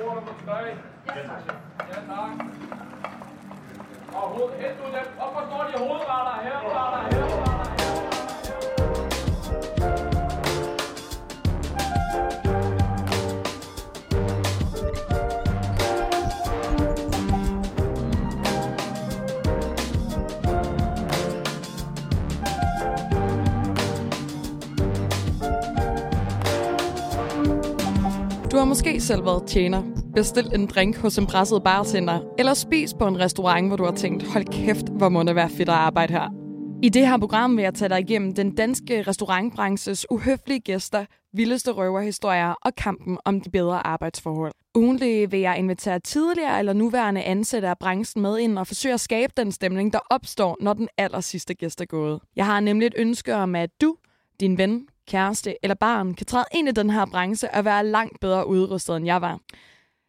bord nummer 3. Ja, tak. Ja, tak. Og hoved, hent nu dem. Op og står de hovedretter her, retter her, retter her. Har måske selv været tjener, bestilt en drink hos en presset bartender, eller spist på en restaurant, hvor du har tænkt, hold kæft, hvor må det være fedt at arbejde her. I det her program vil jeg tage dig igennem den danske restaurantbranches uhøflige gæster, vildeste røverhistorier og kampen om de bedre arbejdsforhold. Ugentlig vil jeg invitere tidligere eller nuværende ansatte af branchen med ind og forsøge at skabe den stemning, der opstår, når den aller sidste gæst er gået. Jeg har nemlig et ønske om, at du, din ven, kæreste eller barn kan træde ind i den her branche og være langt bedre udrustet, end jeg var.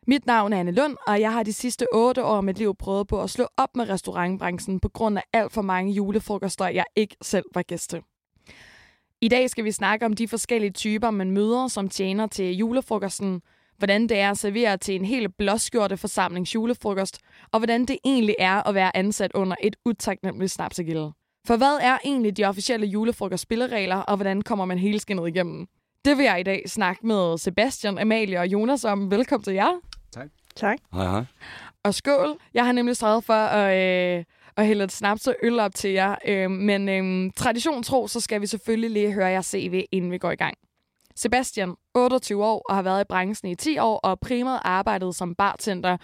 Mit navn er Anne Lund, og jeg har de sidste otte år af mit liv prøvet på at slå op med restaurantbranchen på grund af alt for mange julefrokoster, jeg ikke selv var gæst til. I dag skal vi snakke om de forskellige typer, man møder som tjener til julefrokosten, hvordan det er at servere til en helt blåskjorte forsamlings julefrokost, og hvordan det egentlig er at være ansat under et utaknemmeligt snapsegilde. For hvad er egentlig de officielle julefrokost spilleregler, og hvordan kommer man hele skinnet igennem? Det vil jeg i dag snakke med Sebastian, Amalie og Jonas om. Velkommen til jer. Tak. Hej, hej. Og skål. Jeg har nemlig stået for at, øh, at hælde et snaps og øl op til jer. Øh, men øh, tradition tro, så skal vi selvfølgelig lige høre jer CV, inden vi går i gang. Sebastian, 28 år og har været i branchen i 10 år og primært arbejdet som bartender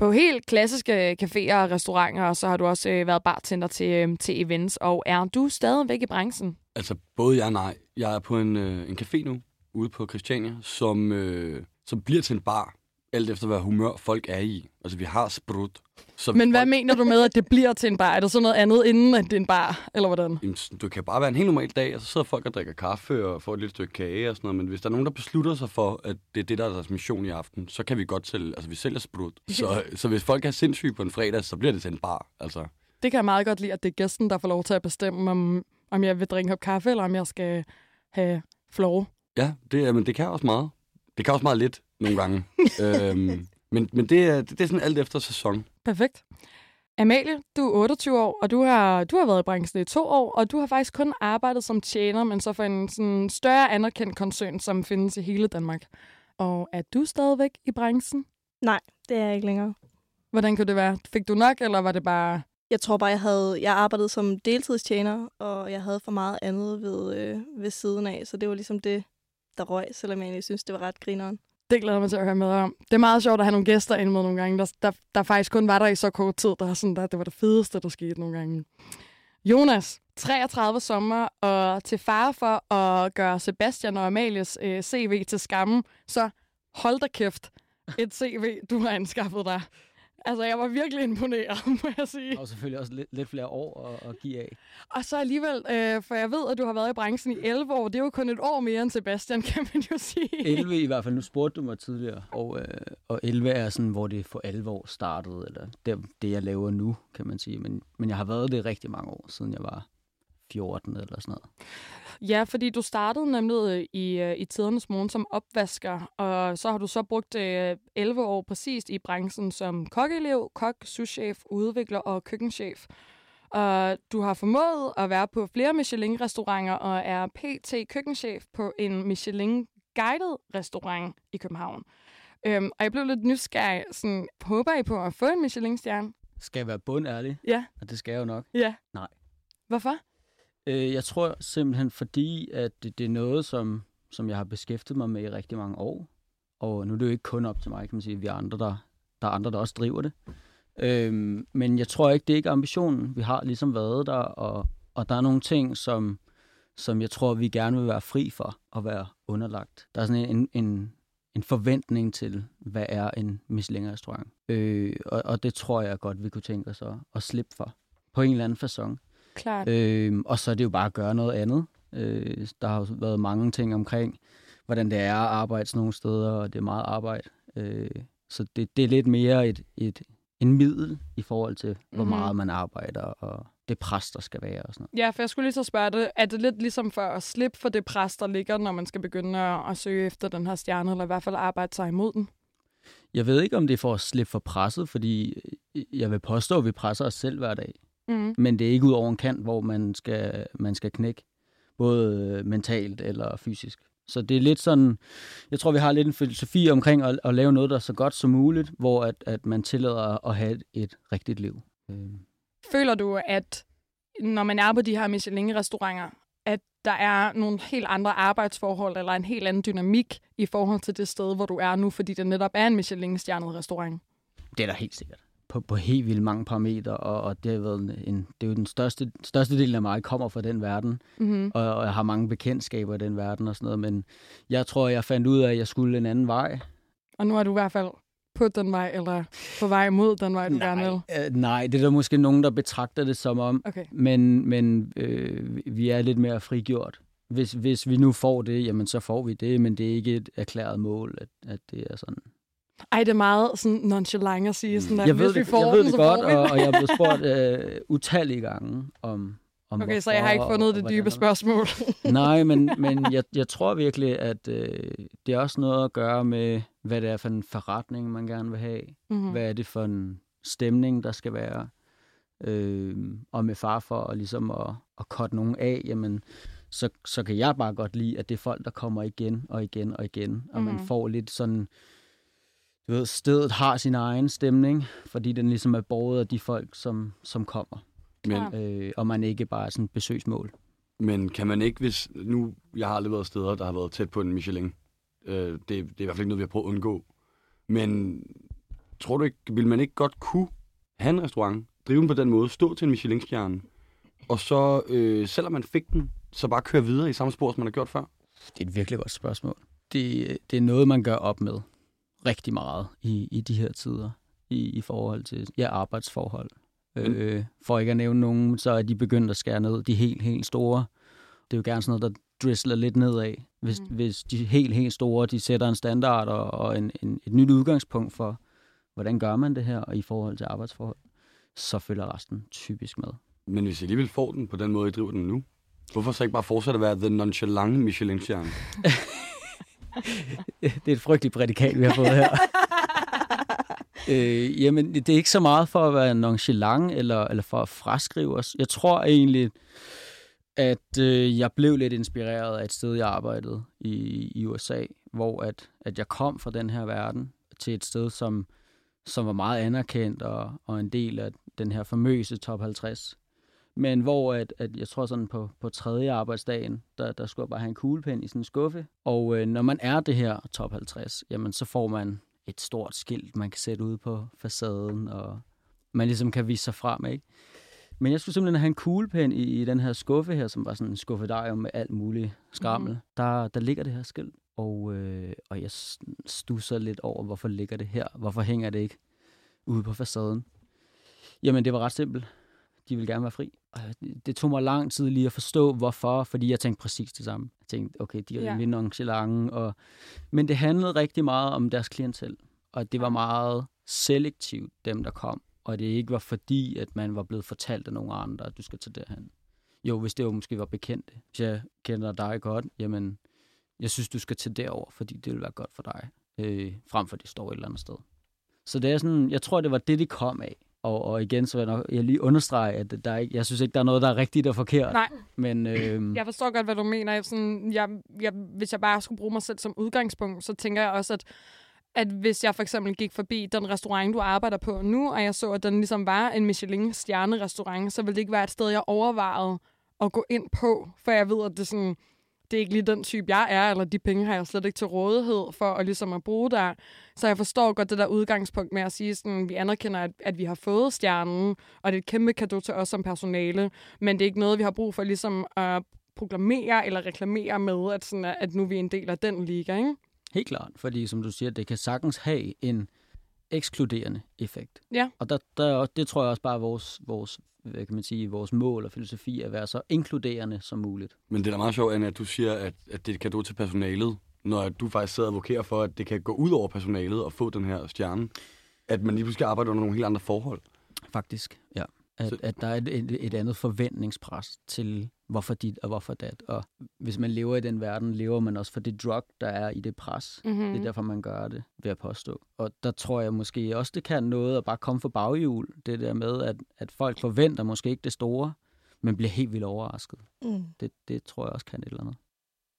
på helt klassiske caféer og restauranter, og så har du også øh, været bartender til, øh, til events. Og er du stadigvæk i branchen? Altså, både ja og nej. Jeg er på en, øh, en café nu, ude på Christiania, som, øh, som bliver til en bar, alt efter hvad humør folk er i. Altså, vi har sprut. Så Men hvad folk, mener du med, at det bliver til en bar? Er det så noget andet, inden at det er en bar, eller hvordan? Jamen, Du kan bare være en helt normal dag, og så sidder folk og drikker kaffe og får et lille stykke kage og sådan noget. Men hvis der er nogen, der beslutter sig for, at det er det, der er deres mission i aften, så kan vi godt sælge, altså vi sælger sprut. Så, så hvis folk er sindssyge på en fredag, så bliver det til en bar. Altså, Det kan jeg meget godt lide, at det er gæsten, der får lov til at bestemme, om, om jeg vil drikke op kaffe, eller om jeg skal have flore. ja, det, er- men det kan også meget. Det kan også meget lidt nogle gange. øhm, men men det, er, det er sådan alt efter sæson. Perfekt. Amalie, du er 28 år, og du har, du har været i branchen i to år, og du har faktisk kun arbejdet som tjener, men så for en sådan større anerkendt koncern, som findes i hele Danmark. Og er du stadigvæk i branchen? Nej, det er jeg ikke længere. Hvordan kunne det være? Fik du nok, eller var det bare... Jeg tror bare, jeg havde jeg arbejdede som deltidstjener, og jeg havde for meget andet ved, øh, ved siden af, så det var ligesom det, der røg, selvom jeg egentlig synes, det var ret grineren. Det glæder mig til at høre med om. Det er meget sjovt at have nogle gæster ind med nogle gange, der, der, der faktisk kun var der i så kort tid. Der sådan, der, det var det fedeste, der skete nogle gange. Jonas, 33 sommer, og til far for at gøre Sebastian og Amalies øh, CV til skamme, så hold da kæft et CV, du har anskaffet dig. Altså, jeg var virkelig imponeret, må jeg sige. Og selvfølgelig også lidt, lidt flere år at, at give af. Og så alligevel, øh, for jeg ved, at du har været i branchen i 11 år. Det er jo kun et år mere end Sebastian, kan man jo sige. 11 i hvert fald, nu spurgte du mig tidligere. Og, øh, og 11 er sådan, hvor det for alvor startede, eller det, det jeg laver nu, kan man sige. Men, men jeg har været det rigtig mange år, siden jeg var 14 eller sådan noget. Ja, fordi du startede nemlig øh, i, øh, i tidernes morgen som opvasker, og så har du så brugt øh, 11 år præcist i branchen som kokkeelev, kok, souschef, udvikler og køkkenchef. Og du har formået at være på flere Michelin-restauranter og er pt. køkkenchef på en Michelin-guided restaurant i København. Øhm, og jeg blev lidt nysgerrig. Sådan, håber I på at få en Michelin-stjerne? Skal jeg være bundærlig? Ja. Og det skal jeg jo nok. Ja. Nej. Hvorfor? Øh, jeg tror simpelthen, fordi at det, det er noget, som, som jeg har beskæftiget mig med i rigtig mange år. Og nu er det jo ikke kun op til mig, kan man sige. Vi er andre, der, der er andre, der også driver det. Øhm, men jeg tror ikke, det er ikke ambitionen. Vi har ligesom været der, og, og der er nogle ting, som, som jeg tror, vi gerne vil være fri for at være underlagt. Der er sådan en, en, en forventning til, hvad er en Michelin-restaurant. Øh, og, og det tror jeg godt, vi kunne tænke os at, at slippe for på en eller anden façon. Klart. Øh, og så er det jo bare at gøre noget andet. Øh, der har jo været mange ting omkring, hvordan det er at arbejde sådan nogle steder, og det er meget arbejde. Øh, så det, det er lidt mere et, et, en middel i forhold til, hvor Mhm. meget man arbejder, og det pres, der skal være og sådan noget. Ja, for jeg skulle lige så spørge det. Er det lidt ligesom for at slippe for det pres, der ligger, når man skal begynde at, at søge efter den her stjerne, eller i hvert fald arbejde sig imod den? Jeg ved ikke, om det er for at slippe for presset, fordi øh, jeg vil påstå, at vi presser os selv hver dag. Mm. Men det er ikke ud over en kant, hvor man skal, man skal knække, både mentalt eller fysisk. Så det er lidt sådan, jeg tror, vi har lidt en filosofi omkring at, at lave noget, der er så godt som muligt, hvor at, at man tillader at have et, et rigtigt liv. Øh. Føler du, at når man er på de her Michelin-restauranter, at der er nogle helt andre arbejdsforhold, eller en helt anden dynamik i forhold til det sted, hvor du er nu, fordi det netop er en Michelin-stjernet restaurant? Det er der helt sikkert. På, på helt vildt mange parametre, og, og det, har været en, en, det er jo den største, største del af mig kommer fra den verden, Mm-hmm. og, og jeg har mange bekendtskaber i den verden og sådan noget, men jeg tror, jeg fandt ud af, at jeg skulle en anden vej. Og nu er du i hvert fald på den vej, eller på vej mod den vej, du gerne vil. øh, nej, det er der måske nogen, der betragter det som om, Okay. men, men øh, vi er lidt mere frigjort. Hvis, hvis vi nu får det, jamen så får vi det, men det er ikke et erklæret mål, at, at det er sådan. Ej, det er meget sådan nonchalant at sige sådan der, jeg ved hvis vi det, får jeg ved den, det så godt, den. og, og jeg er blevet spurgt øh, utallige gange om, om Okay, så jeg har ikke hvorfor, fundet og det hvordan dybe og- spørgsmål. Nej, men, men jeg, jeg tror virkelig, at øh, det er også noget at gøre med, hvad det er for en forretning, man gerne vil have. mm-hmm. Hvad er det for en stemning, der skal være? Øh, og med far for at, ligesom at, at cutte nogen af, jamen, så, så kan jeg bare godt lide, at det er folk, der kommer igen og igen og igen. Og man Mhm. får lidt sådan, du ved, stedet har sin egen stemning, fordi den ligesom er båret af de folk, som, som kommer. Men. Øh, og man ikke bare er sådan besøgsmål. men kan man ikke, hvis... Nu, jeg har aldrig været steder, der har været tæt på en Michelin. Øh, det, det er i hvert fald ikke noget, vi har prøvet at undgå. Men tror du ikke, vil man ikke godt kunne have en restaurant, drive den på den måde, stå til en Michelin-stjerne, og så, øh, selvom man fik den, så bare køre videre i samme spor, som man har gjort før? Det er et virkelig godt spørgsmål. Det, det er noget, man gør op med rigtig meget i, i de her tider, i, i forhold til ja, arbejdsforhold. Men- Øh, for ikke at nævne nogen, så er de begyndt at skære ned. De helt, helt store. Det er jo gerne sådan noget, der drisler lidt nedad. Hvis, Mm. mm. hvis de helt, helt store, de sætter en standard og, og en, en, et nyt udgangspunkt for, hvordan gør man det her, og i forhold til arbejdsforhold, så følger resten typisk med. Men hvis I alligevel får den på den måde, I driver den nu, hvorfor så ikke bare fortsætte at være the nonchalant Michelin-stjerne? det er et frygteligt prædikat, vi har fået her. øh, jamen, det er ikke så meget for at være nonchalant eller, eller for at fraskrive os. Jeg tror egentlig, at øh, jeg blev lidt inspireret af et sted, jeg arbejdede i, i USA, hvor at, at jeg kom fra den her verden til et sted, som, som var meget anerkendt og, og en del af den her famøse top 50. Men hvor at, at jeg tror sådan på, på tredje arbejdsdagen, der, der skulle jeg bare have en kuglepen i sådan en skuffe. Og øh, når man er det her top 50, jamen så får man et stort skilt, man kan sætte ud på facaden, og man ligesom kan vise sig frem, ikke? Men jeg skulle simpelthen have en kuglepen i, i den her skuffe her, som var sådan en skuffedarium med alt muligt skrammel. Mm. Der, der ligger det her skilt, og, øh, og jeg stusser lidt over, hvorfor ligger det her? Hvorfor hænger det ikke ude på facaden? Jamen, det var ret simpelt. De ville gerne være fri. Det- det tog mig lang tid lige at forstå, hvorfor, fordi jeg tænkte præcis det samme. Jeg tænkte, okay, de er Ja. rimelig nonchalante, og... Men det handlede rigtig meget om deres klientel, og det var meget selektivt, dem der kom. Og det ikke var fordi, at man var blevet fortalt af nogle andre, at du skal tage derhen. Jo, hvis det jo måske var bekendt. Hvis jeg kender dig godt, jamen, jeg synes, du skal tage derover, fordi det vil være godt for dig, øh, frem for det står et eller andet sted. Så det er sådan, jeg tror, det var det, de kom af. Og, og igen, så vil jeg, nok, jeg lige understrege, at der er ikke, jeg synes ikke, der er noget, der er rigtigt og forkert. Nej. Men øh, Jeg forstår godt, hvad du mener. Jeg, sådan, jeg, jeg, hvis jeg bare skulle bruge mig selv som udgangspunkt, så tænker jeg også, at, at hvis jeg for eksempel gik forbi den restaurant, du arbejder på nu, og jeg så, at den ligesom var en Michelin-stjerne-restaurant, så ville det ikke være et sted, jeg overvejede at gå ind på, for jeg ved, at det sådan, det er ikke lige den type, jeg er, eller de penge har jeg slet ikke til rådighed for at, ligesom at bruge der. Så jeg forstår godt det der udgangspunkt med at sige, sådan, vi anerkender, at, at vi har fået stjernen, og det er et kæmpe kado til os som personale, men det er ikke noget, vi har brug for ligesom at proklamere eller reklamere med, at, sådan, at nu er vi en del af den liga, ikke? helt klart, fordi som du siger, det kan sagtens have en ekskluderende effekt. Ja. Og der, der, det tror jeg også bare er vores, vores, hvad kan man sige, vores mål og filosofi at være så inkluderende som muligt. Men det er da meget sjovt, Anna, at du siger, at, at det kan du til personalet, når du faktisk sidder og advokerer for, at det kan gå ud over personalet og få den her stjerne. At man lige pludselig arbejder under nogle helt andre forhold. Faktisk, ja. At, Så- at der er et, et, et andet forventningspres til, hvorfor dit og hvorfor dat. Og hvis man lever i den verden, lever man også for det drug, der er i det pres. Mm-hmm. Det er derfor, man gør det, ved at påstå. Og der tror jeg måske også, det kan noget at bare komme for baghjul. Det der med, at, at folk forventer måske ikke det store, men bliver helt vildt overrasket. Mm. Det, det tror jeg også kan et eller andet.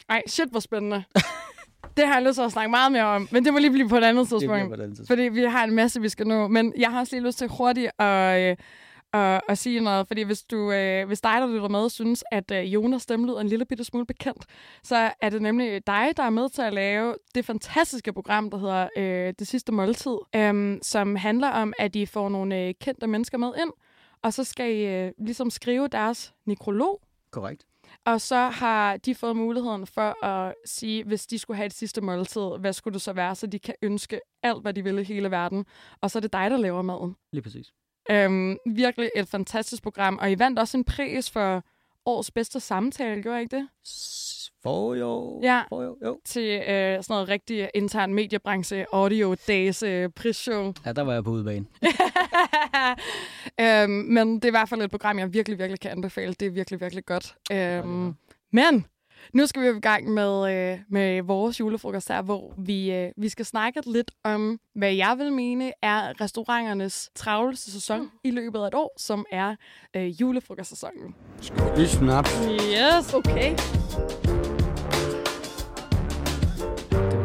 Ej, shit, hvor spændende. det har jeg lyst til at snakke meget mere om, men det må lige blive på et andet Det tidspunkt. på et andet tidspunkt. Fordi vi har en masse, vi skal nå. Men jeg har også lige lyst til hurtigt at, øh, at, at sige noget. Fordi hvis, du, øh, hvis dig, der lytter med, synes, at øh, Jonas stemme lyder en lille bitte smule bekendt, så er det nemlig dig, der er med til at lave det fantastiske program, der hedder øh, Det Sidste Måltid, øh, som handler om, at I får nogle øh, kendte mennesker med ind, og så skal I øh, ligesom skrive deres nekrolog, Korrekt. og så har de fået muligheden for at sige, hvis de skulle have et sidste måltid, hvad skulle det så være, så de kan ønske alt, hvad de vil i hele verden. Og så er det dig, der laver maden. Lige præcis. Øhm, virkelig et fantastisk program. Og I vandt også en pris for årets bedste samtale, gjorde I ikke det? For jo. Ja. For jo. jo. Til øh, sådan noget rigtig intern mediebranche, audio days øh, prisshow. Ja, der var jeg på udebane. øhm, men det er i hvert fald et program, jeg virkelig, virkelig kan anbefale. Det er virkelig, virkelig godt. Øhm, men nu skal vi jo i gang med, øh, med vores julefrokost her, hvor vi, øh, vi skal snakke lidt om, hvad jeg vil mene er restauranternes travleste sæson i løbet af et år, som er øh, julefrokostsæsonen. Skål i snaps. Yes, okay.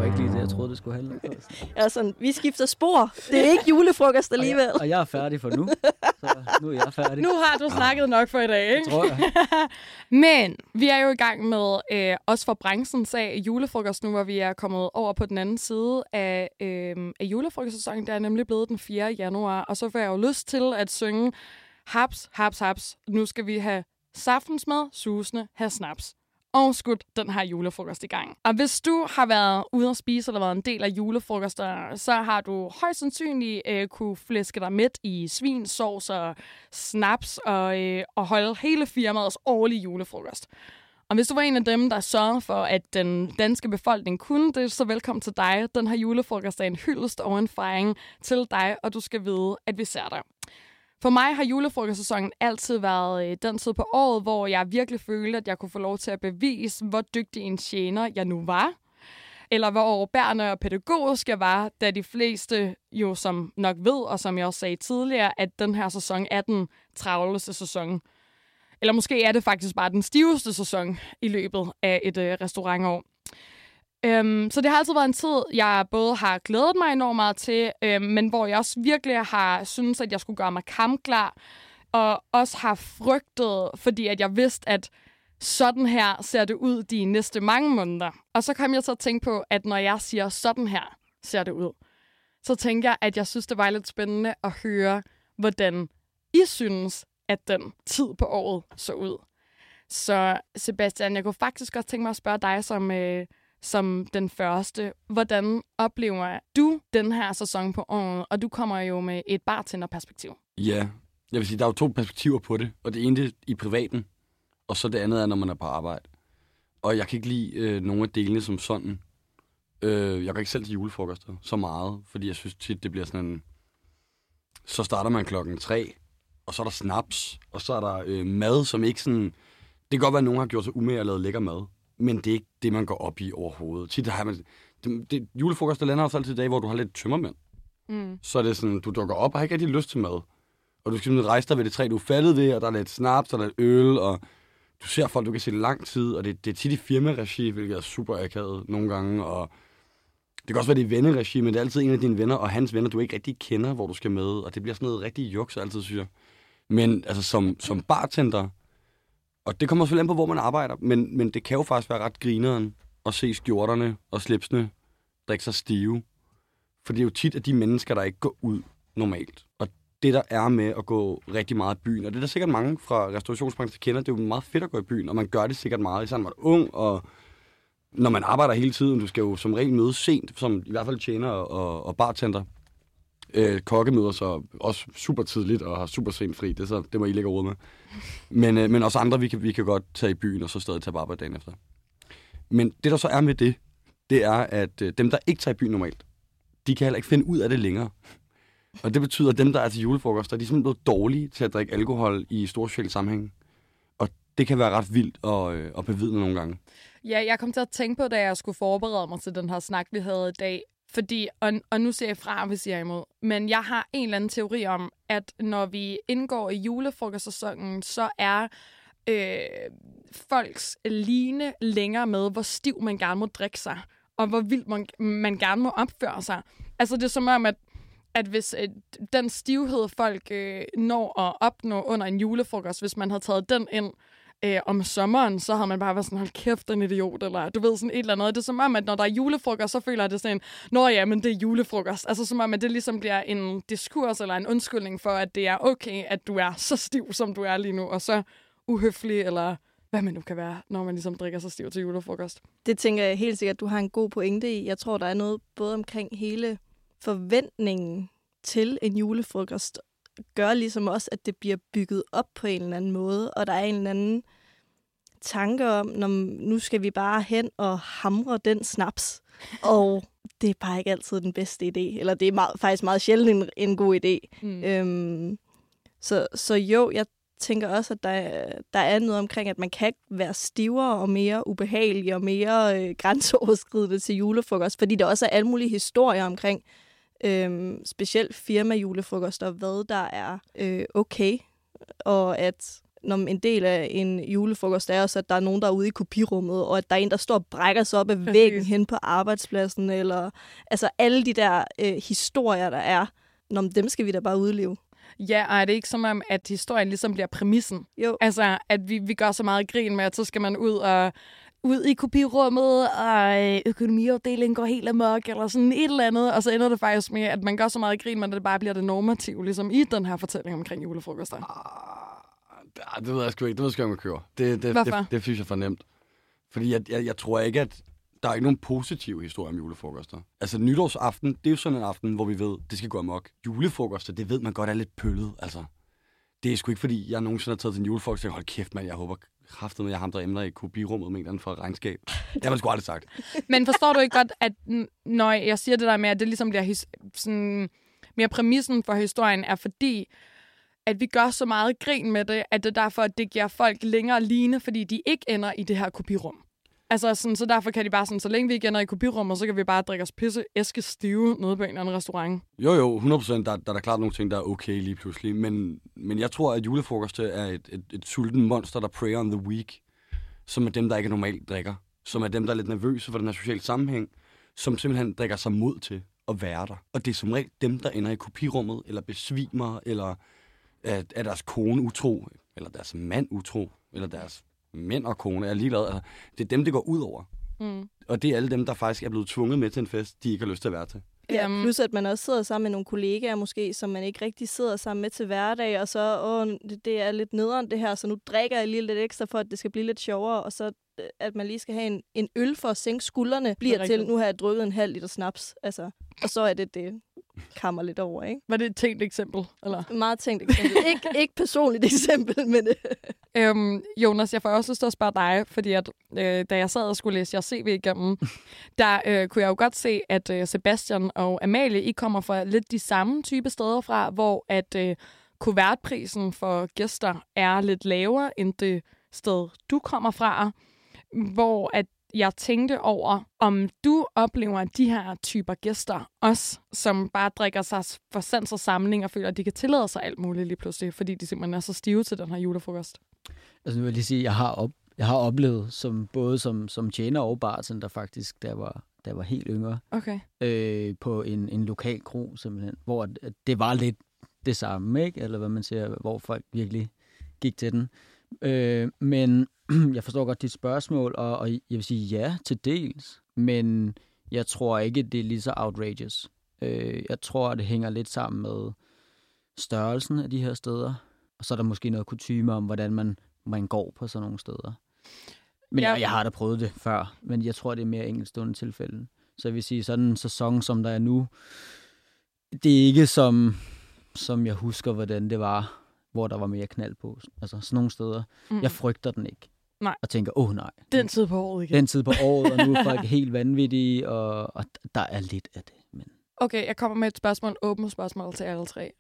Ikke lige det, jeg troede, det skulle handle om. Ja, sådan, vi skifter spor. Det er ikke julefrokost alligevel. Og jeg er færdig for nu. Så nu er jeg færdig. Nu har du snakket nok for i dag, ikke? Det tror jeg. Men vi er jo i gang med, øh, også for branchens af, julefrokost nu, hvor vi er kommet over på den anden side af, øh, af julefrokostsæsonen. Det er nemlig blevet den 4. januar, og så får jeg jo lyst til at synge haps, haps, haps. Nu skal vi have saftensmad, susende, have snaps. Og skudt den her julefrokost i gang. Og hvis du har været ude at spise eller været en del af julefrokoster, så har du højst sandsynligt øh, kunne flæske dig midt i svin, sovs og snaps og, øh, og holde hele firmaets årlige julefrokost. Og hvis du var en af dem, der sørgede for, at den danske befolkning kunne det, så velkommen til dig. Den her julefrokost er en hyldest og en fejring til dig, og du skal vide, at vi ser dig. For mig har julefrokostsæsonen altid været øh, den tid på året, hvor jeg virkelig følte, at jeg kunne få lov til at bevise, hvor dygtig en tjener jeg nu var. Eller hvor overbærende og pædagogisk jeg var, da de fleste jo som nok ved, og som jeg også sagde tidligere, at den her sæson er den travleste sæson. Eller måske er det faktisk bare den stiveste sæson i løbet af et øh, restaurantår. Øhm, så det har altid været en tid, jeg både har glædet mig enormt meget til, øhm, men hvor jeg også virkelig har syntes, at jeg skulle gøre mig kampklar, og også har frygtet, fordi at jeg vidste, at sådan her ser det ud de næste mange måneder. Og så kom jeg så at tænke på, at når jeg siger sådan her ser det ud, så tænker jeg, at jeg synes, det var lidt spændende at høre, hvordan I synes, at den tid på året så ud. Så Sebastian, jeg kunne faktisk godt tænke mig at spørge dig som, øh, som den første. Hvordan oplever du den her sæson på året? Og du kommer jo med et bartenderperspektiv. Ja, jeg vil sige, der er jo to perspektiver på det. Og det ene det er i privaten, og så det andet er, når man er på arbejde. Og jeg kan ikke lide øh, nogle af delene som sådan. Øh, jeg kan ikke selv til julefrokoster så meget, fordi jeg synes tit, det bliver sådan en... Så starter man klokken tre, og så er der snaps, og så er der øh, mad, som ikke sådan... Det kan godt være, at nogen har gjort sig umage og lavet lækker mad, men det er ikke det, man går op i overhovedet. Tit har man... Det, det, julefrokoster lander også altid dage, hvor du har lidt tømmermænd. Mm. Så er det sådan, du dukker op og har ikke rigtig lyst til mad. Og du skal simpelthen rejse dig ved det træ, du er faldet ved, og der er lidt snaps, og der er lidt øl, og du ser folk, du kan se lang tid, og det, det er tit i firmaregi, hvilket er super akavet nogle gange, og det kan også være, det er venneregi, men det er altid en af dine venner, og hans venner, du ikke rigtig kender, hvor du skal med, og det bliver sådan noget rigtig juks altid, synes jeg. Men altså som, som bartender, og det kommer selvfølgelig an på, hvor man arbejder, men, men det kan jo faktisk være ret grineren at se skjorterne og slipsene drikke sig stive. For det er jo tit af de mennesker, der ikke går ud normalt. Og det, der er med at gå rigtig meget i byen, og det er der sikkert mange fra restaurationsbranchen, der kender, det er jo meget fedt at gå i byen, og man gør det sikkert meget, især når man er ung, og når man arbejder hele tiden, du skal jo som regel møde sent, som i hvert fald tjener og, og bartender. Øh, kokke møder så også super tidligt og har super sent fri, det, så, det må I lægge råd med. Men, øh, men også andre, vi kan, vi kan godt tage i byen og så stadig tage på arbejde dagen efter. Men det, der så er med det, det er, at øh, dem, der ikke tager i byen normalt, de kan heller ikke finde ud af det længere. Og det betyder, at dem, der er til julefrokoster, der er simpelthen blevet dårlige til at drikke alkohol i store sociale sammenhæng. Og det kan være ret vildt at, øh, at bevidne nogle gange. Ja, jeg kom til at tænke på, da jeg skulle forberede mig til den her snak, vi havde i dag. Fordi, og, og nu ser jeg fra, hvis jeg er imod. Men jeg har en eller anden teori om, at når vi indgår i julefrokostsæsonen, så er øh, folks line længere med, hvor stiv man gerne må drikke sig, og hvor vildt man, man gerne må opføre sig. Altså det er som om, at at hvis øh, den stivhed, folk øh, når at opnå under en julefrokost, hvis man havde taget den ind øh, om sommeren, så har man bare været sådan, hold kæft, en idiot, eller du ved, sådan et eller andet. Det er som om, at når der er julefrokost, så føler jeg det sådan, nå ja, men det er julefrokost. Altså som om, at det ligesom bliver en diskurs eller en undskyldning for, at det er okay, at du er så stiv, som du er lige nu, og så uhøflig, eller hvad man nu kan være, når man ligesom drikker sig stiv til julefrokost. Det tænker jeg helt sikkert, at du har en god pointe i. Jeg tror, der er noget både omkring hele forventningen til en julefrokost, gør ligesom også, at det bliver bygget op på en eller anden måde, og der er en eller anden tanke om, når nu skal vi bare hen og hamre den snaps, og det er bare ikke altid den bedste idé, eller det er meget, faktisk meget sjældent en, en god idé. Mm. Øhm, så, så jo, jeg tænker også, at der, der er noget omkring, at man kan være stivere og mere ubehagelig og mere øh, grænseoverskridende til julefrokost, fordi der også er alle mulige historier omkring, øhm, specielt firma-julefrokoster, hvad der er øh, okay, og at når en del af en julefrokost er også, at der er nogen, der er ude i kopirummet, og at der er en, der står og brækker sig op af væggen hen på arbejdspladsen, eller altså alle de der øh, historier, der er, når dem skal vi da bare udleve. Ja, og er det ikke som om, at historien ligesom bliver præmissen? Jo. Altså, at vi, vi gør så meget grin med, at så skal man ud og ud i kopirummet, og øh, økonomiafdelingen går helt amok, eller sådan et eller andet, og så ender det faktisk med, at man gør så meget grin, men det bare bliver det normative, ligesom i den her fortælling omkring julefrokoster. Ah, det ved jeg sgu ikke. Det ved jeg sgu ikke, om jeg kører. Det, det, Hvorfor? det, det, synes jeg for nemt. Fordi jeg, jeg, jeg tror ikke, at der er ikke nogen positive historier om julefrokoster. Altså nytårsaften, det er jo sådan en aften, hvor vi ved, det skal gå amok. Julefrokoster, det ved man godt er lidt pøllet. Altså, det er sgu ikke, fordi jeg nogensinde har taget til en julefrokost, og tænkt, hold kæft, mand, jeg håber kraftet med, jeg ham, der emner i kopirummet med en eller anden for regnskab. Det har man sgu aldrig sagt. Men forstår du ikke godt, at når jeg siger det der med, at det ligesom bliver his- sådan, mere præmissen for historien, er fordi, at vi gør så meget grin med det, at det er derfor, at det giver folk længere line, fordi de ikke ender i det her kopirum. Altså, sådan, så derfor kan de bare sådan, så længe vi ikke ender i kopirummet, så kan vi bare drikke os pisse æske stive nede på en eller anden restaurant. Jo, jo, 100%. Der, der er klart nogle ting, der er okay lige pludselig. Men, men jeg tror, at julefrokost øh, er et, et, et sulten monster, der prey on the weak. Som er dem, der ikke normalt drikker. Som er dem, der er lidt nervøse for den her sociale sammenhæng. Som simpelthen drikker sig mod til at være der. Og det er som regel dem, der ender i kopirummet, eller besvimer, eller er, er deres kone utro, eller deres mand utro, eller deres mænd og kone er ligeglad. Altså, det er dem, det går ud over. Mm. Og det er alle dem, der faktisk er blevet tvunget med til en fest, de ikke har lyst til at være til. Ja, Øhm. plus at man også sidder sammen med nogle kollegaer måske, som man ikke rigtig sidder sammen med til hverdag, og så, åh, det, det er lidt nederen det her, så nu drikker jeg lige lidt ekstra, for at det skal blive lidt sjovere, og så at man lige skal have en, en øl for at sænke skuldrene, bliver til, nu har jeg drukket en halv liter snaps, altså, og så er det, det kammer lidt over, ikke? Var det et tænkt eksempel? Eller? Et Meget tænkt eksempel. ikke, ikke personligt eksempel, men øh, Øhm, Jonas, jeg får også lyst til at spørge dig, fordi at, øh, da jeg sad og skulle læse jeres CV igennem, der øh, kunne jeg jo godt se, at øh, Sebastian og Amalie, I kommer fra lidt de samme type steder fra, hvor at øh, kuvertprisen for gæster er lidt lavere end det sted, du kommer fra, hvor at jeg tænkte over, om du oplever de her typer gæster også, som bare drikker sig for sans og samling og føler, at de kan tillade sig alt muligt lige pludselig, fordi de simpelthen er så stive til den her julefrokost. Altså nu vil jeg lige sige, jeg har, op, jeg har oplevet, som, både som, som tjener og bartender faktisk, jeg var, jeg var helt yngre, Okay. øh, på en, en lokal kro simpelthen, hvor at- at det var lidt det samme, ikke? Eller hvad man siger, hvor folk virkelig gik til den. Øh, men jeg forstår godt dit spørgsmål, og, og jeg vil sige ja til dels, men jeg tror ikke, det er lige så outrageous. Øh, jeg tror, det hænger lidt sammen med størrelsen af de her steder, og så er der måske noget kutume om, hvordan man, man går på sådan nogle steder. Men Ja. jeg, jeg har da prøvet det før, men jeg tror, det er mere enkeltstående tilfælde. Så jeg vil sige, sådan en sæson, som der er nu, det er ikke som, som jeg husker, hvordan det var, hvor der var mere knald på. Altså sådan nogle steder. Mm. Jeg frygter den ikke. Nej. Og tænker, åh oh, nej. Den tid på året igen. Den tid på året, og nu er folk helt vanvittige, og, og der er lidt af det. Men Okay, jeg kommer med et spørgsmål, åbent spørgsmål til alle tre.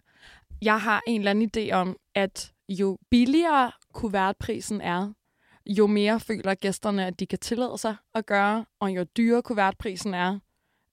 Jeg har en eller anden idé om, at jo billigere kuvertprisen er, jo mere føler gæsterne, at de kan tillade sig at gøre, og jo dyrere kuvertprisen er,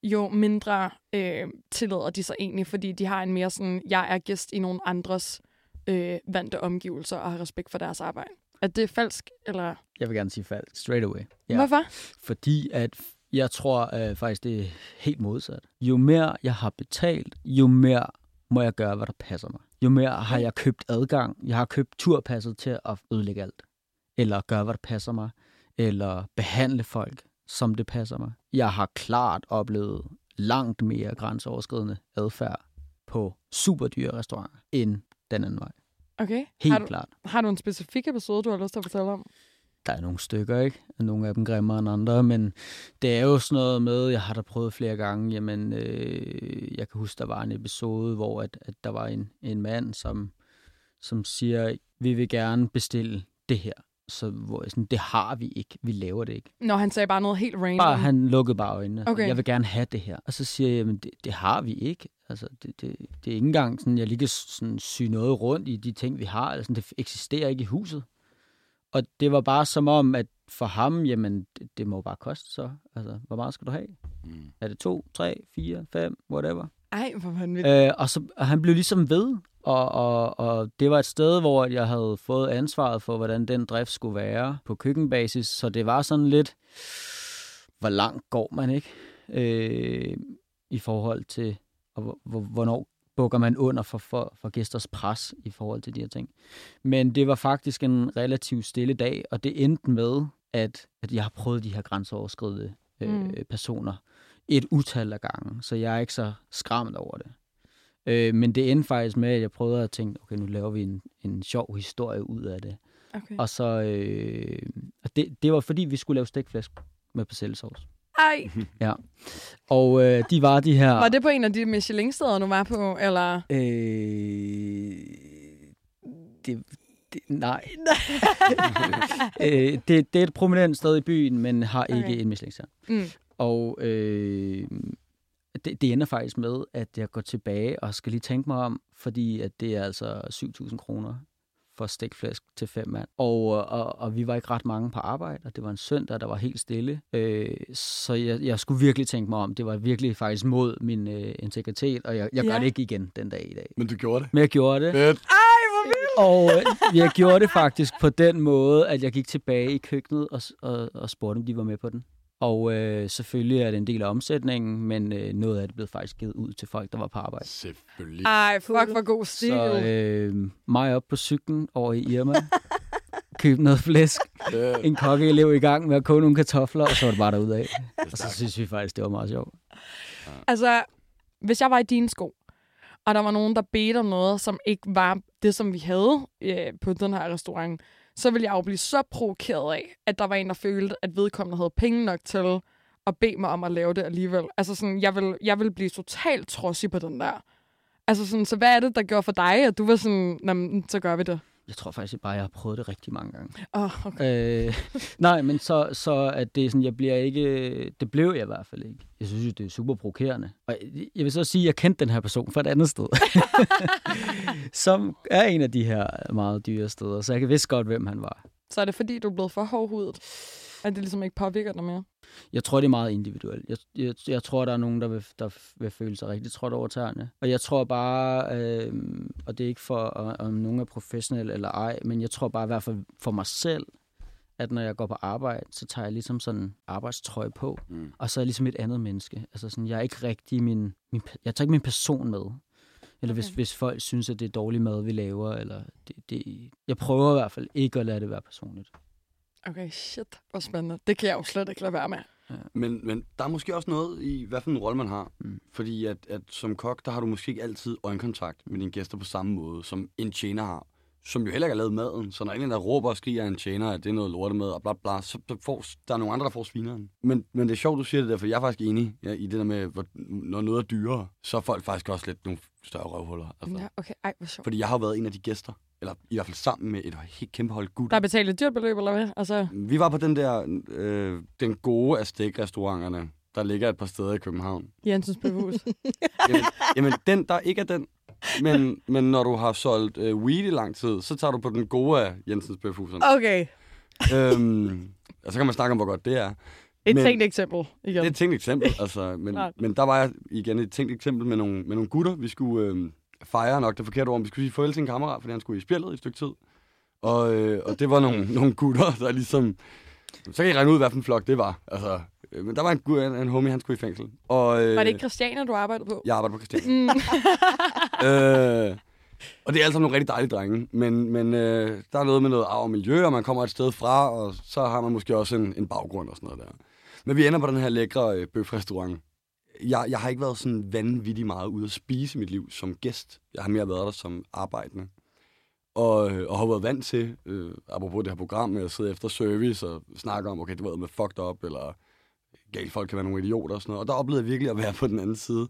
jo mindre øh, tillader de sig egentlig, fordi de har en mere sådan, jeg er gæst i nogle andres øh, vante omgivelser og har respekt for deres arbejde. Er det falsk, eller Jeg vil gerne sige falsk, straight away. ja. hvorfor? Fordi at jeg tror øh, faktisk, det er helt modsat. Jo mere jeg har betalt, jo mere må jeg gøre, hvad der passer mig. Jo mere har jeg købt adgang. Jeg har købt turpasset til at ødelægge alt. Eller gøre, hvad der passer mig. Eller behandle folk, som det passer mig. Jeg har klart oplevet langt mere grænseoverskridende adfærd på super dyre restauranter, end den anden vej. Okay. Helt har, du, klart. har du en specifik episode, du har lyst til at fortælle om? der er nogle stykker, ikke? Nogle af dem grimmere end andre, men det er jo sådan noget med, jeg har da prøvet flere gange, jamen, øh, jeg kan huske, der var en episode, hvor at, at der var en, en mand, som, som siger, vi vil gerne bestille det her. Så hvor jeg sådan, det har vi ikke, vi laver det ikke. Når han sagde bare noget helt random. Bare, han lukkede bare øjnene. Okay. Jeg vil gerne have det her. Og så siger jeg, men det, det har vi ikke. Altså, det, det, det er ikke engang sådan, jeg lige kan sådan, sy noget rundt i de ting, vi har. Altså, det eksisterer ikke i huset. Og det var bare som om, at for ham, jamen, det, det må bare koste så. Altså, hvor meget skal du have? Mm. Er det to, tre, fire, fem, whatever? Ej, hvor vanvittigt. Øh, og, så, og han blev ligesom ved, og, og, og det var et sted, hvor jeg havde fået ansvaret for, hvordan den drift skulle være på køkkenbasis, så det var sådan lidt, hvor langt går man ikke øh, i forhold til, og hvor- hvor, hvornår bukker man under for, for, for gæsters pres i forhold til de her ting. Men det var faktisk en relativt stille dag, og det endte med, at, at jeg har prøvet de her grænseoverskridende øh, Mm. mm. personer et utal af gange, så jeg er ikke så skræmt over det. Øh, men det endte faktisk med, at jeg prøvede at tænke, okay, nu laver vi en, en sjov historie ud af det. Okay. Og så, øh, og det, det var fordi, vi skulle lave stegflæsk med persillesauce. Ej, Og øh, de var de her... var det på en af de Michelin-steder, du var på, eller? Øh, det, det, nej. øh, det, det er et prominent sted i byen, men har ikke Okay. en michelin Mm. Og øh, det, det ender faktisk med, at jeg går tilbage og skal lige tænke mig om, fordi at det er altså 7.000 kroner for stikflæsk til fem mand. Og, og, og vi var ikke ret mange på arbejde, og det var en søndag, der var helt stille. Øh, så jeg, jeg skulle virkelig tænke mig om. Det var virkelig faktisk mod min øh, integritet, og jeg, jeg gør Ja. det ikke igen den dag i dag. Men du gjorde det. Men jeg gjorde det. Fedt. Og øh, jeg gjorde det faktisk på den måde, at jeg gik tilbage i køkkenet og, og, og spurgte, om de var med på den. Og øh, selvfølgelig er det en del af omsætningen, men øh, noget af det blev faktisk givet ud til folk, der var på arbejde. Selvfølgelig. Ej, fuck, hvor god stil. Så øh, mig op på cyklen over i Irma, køb noget flæsk, en kokkeelev i gang med at koge nogle kartofler, og så var det bare derudad. Og så synes vi faktisk, det var meget sjovt. Altså, hvis jeg var i dine sko, og der var nogen, der bedte om noget, som ikke var det, som vi havde øh, på den her restaurant, så ville jeg jo blive så provokeret af, at der var en, der følte, at vedkommende havde penge nok til at bede mig om at lave det alligevel. Altså sådan, jeg vil, jeg vil blive totalt trodsig på den der. Altså sådan, så hvad er det, der gjorde for dig, at du var sådan, så gør vi det? Jeg tror faktisk bare, jeg har prøvet det rigtig mange gange. Oh, okay. Øh, nej, men så, så at det er sådan, jeg bliver ikke... Det blev jeg i hvert fald ikke. Jeg synes jo, det er super provokerende. Og jeg- jeg vil så sige, at jeg kendte den her person fra et andet sted. som er en af de her meget dyre steder, så jeg kan vidste godt, hvem han var. Så er det fordi, du er blevet for hårdhudet, at det ligesom ikke påvirker dig mere? Jeg tror, det er meget individuelt. Jeg, jeg, jeg tror, der er nogen, der vil, der vil føle sig rigtig trådt over tæerne. Og jeg tror bare, øh, og det er ikke for, om- nogen er professionel eller ej, men jeg tror bare i hvert fald for mig selv, at når jeg går på arbejde, så tager jeg ligesom sådan en arbejdstrøje på, Mm. og så er jeg ligesom et andet menneske. Altså sådan, jeg er ikke rigtig min, min jeg tager ikke min person med. Eller hvis, Okay. hvis folk synes, at det er dårlig mad, vi laver, eller det, det, jeg prøver i hvert fald ikke at lade det være personligt. Okay, shit, hvor spændende. Det kan jeg jo slet ikke lade være med. Men, men der er måske også noget i, hvad for en rolle man har. Mm. Fordi at, at som kok, der har du måske ikke altid øjenkontakt med dine gæster på samme måde, som en tjener har. Som jo heller ikke har lavet maden. Så når en, der råber og skriger en tjener, at det er noget lortemad og bla bla, så får, der er nogle andre, der får svineren. Men, men det er sjovt, du siger det der, for jeg er faktisk enig ja, i det der med, hvor, når noget er dyrere, så er folk faktisk også lidt nogle større røvhuller. Altså. Ja, okay, ej, hvor sjovt. Fordi jeg har været en af de gæster, eller i hvert fald sammen med et helt kæmpe hold Der gutter. er betalt et dyrt beløb, eller hvad? Altså, Vi var på den der, øh, den gode af stik-restauranterne der ligger et par steder i København. Jensens Bøfhus. Jamen, jamen den, der ikke er den. Men, men når du har solgt øh, weed i lang tid, så tager du på den gode af Jensens Bøfhuserne. Okay. øhm, og så kan man snakke om, hvor godt det er. Et Men- tænkt eksempel. Igen. Det er et tænkt eksempel, altså, men, men der var jeg igen et tænkt eksempel med nogle, med nogle gutter. Vi skulle øh, fejre nok det forkerte ord, vi skulle sige farvel til en kammerat, fordi han skulle i spjældet i et stykke tid. Og, øh, og det var nogle, nogle gutter, der ligesom... Så kan I regne ud, hvad for en flok det var. Altså, øh, men der var en, en, en homie, han skulle i fængsel. Og, øh, Var det ikke Christiania, du arbejdede på? Jeg arbejder på Christian. Mm. øh, og det er altså nogle rigtig dejlige drenge, men, men øh, der er noget med noget arv og miljø, og man kommer et sted fra, og så har man måske også en, en baggrund og sådan noget der. Men vi ender på den her lækre øh, bøfrestaurant. Jeg, jeg har ikke været sådan vanvittigt meget ude at spise i mit liv som gæst. Jeg har mere været der som arbejdende. Og, øh, og har været vant til, øh, apropos det her program, med at sidde efter service og snakke om, okay, det var med fucked up, eller galt folk kan være nogle idioter og sådan noget. Og der oplevede jeg virkelig at være på den anden side.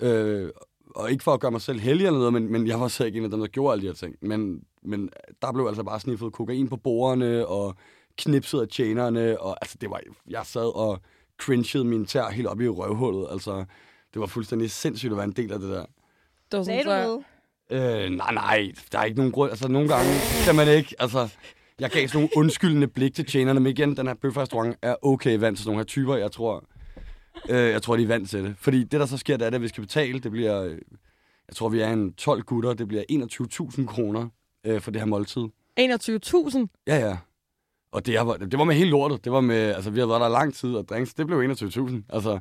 Øh, og ikke for at gøre mig selv heldig eller noget, men, men jeg var så ikke en af dem, der gjorde alle de her ting. Men, men der blev altså bare sniffet kokain på bordene, og knipset af tjenerne, og altså det var, jeg sad og cringede min tær helt op i røvhullet, altså det var fuldstændig sindssygt at være en del af det der. Det var Sagde sådan, du så? Øh, nej, nej, der er ikke nogen grund, altså nogle gange kan man ikke, altså jeg gav sådan nogle undskyldende blik til tjenerne, men igen, den her bøfrestaurant er okay vant til sådan nogle her typer, jeg tror, øh, jeg tror, de er vant til det. Fordi det, der så sker, det er, at vi skal betale, det bliver, øh, jeg tror, vi er en 12 gutter, det bliver 21.000 kroner øh, for det her måltid. 21.000. Ja, ja. Og det, var, det var med hele lortet. Det var med, altså, vi havde været der lang tid, og drinks, det blev 21.000. Altså,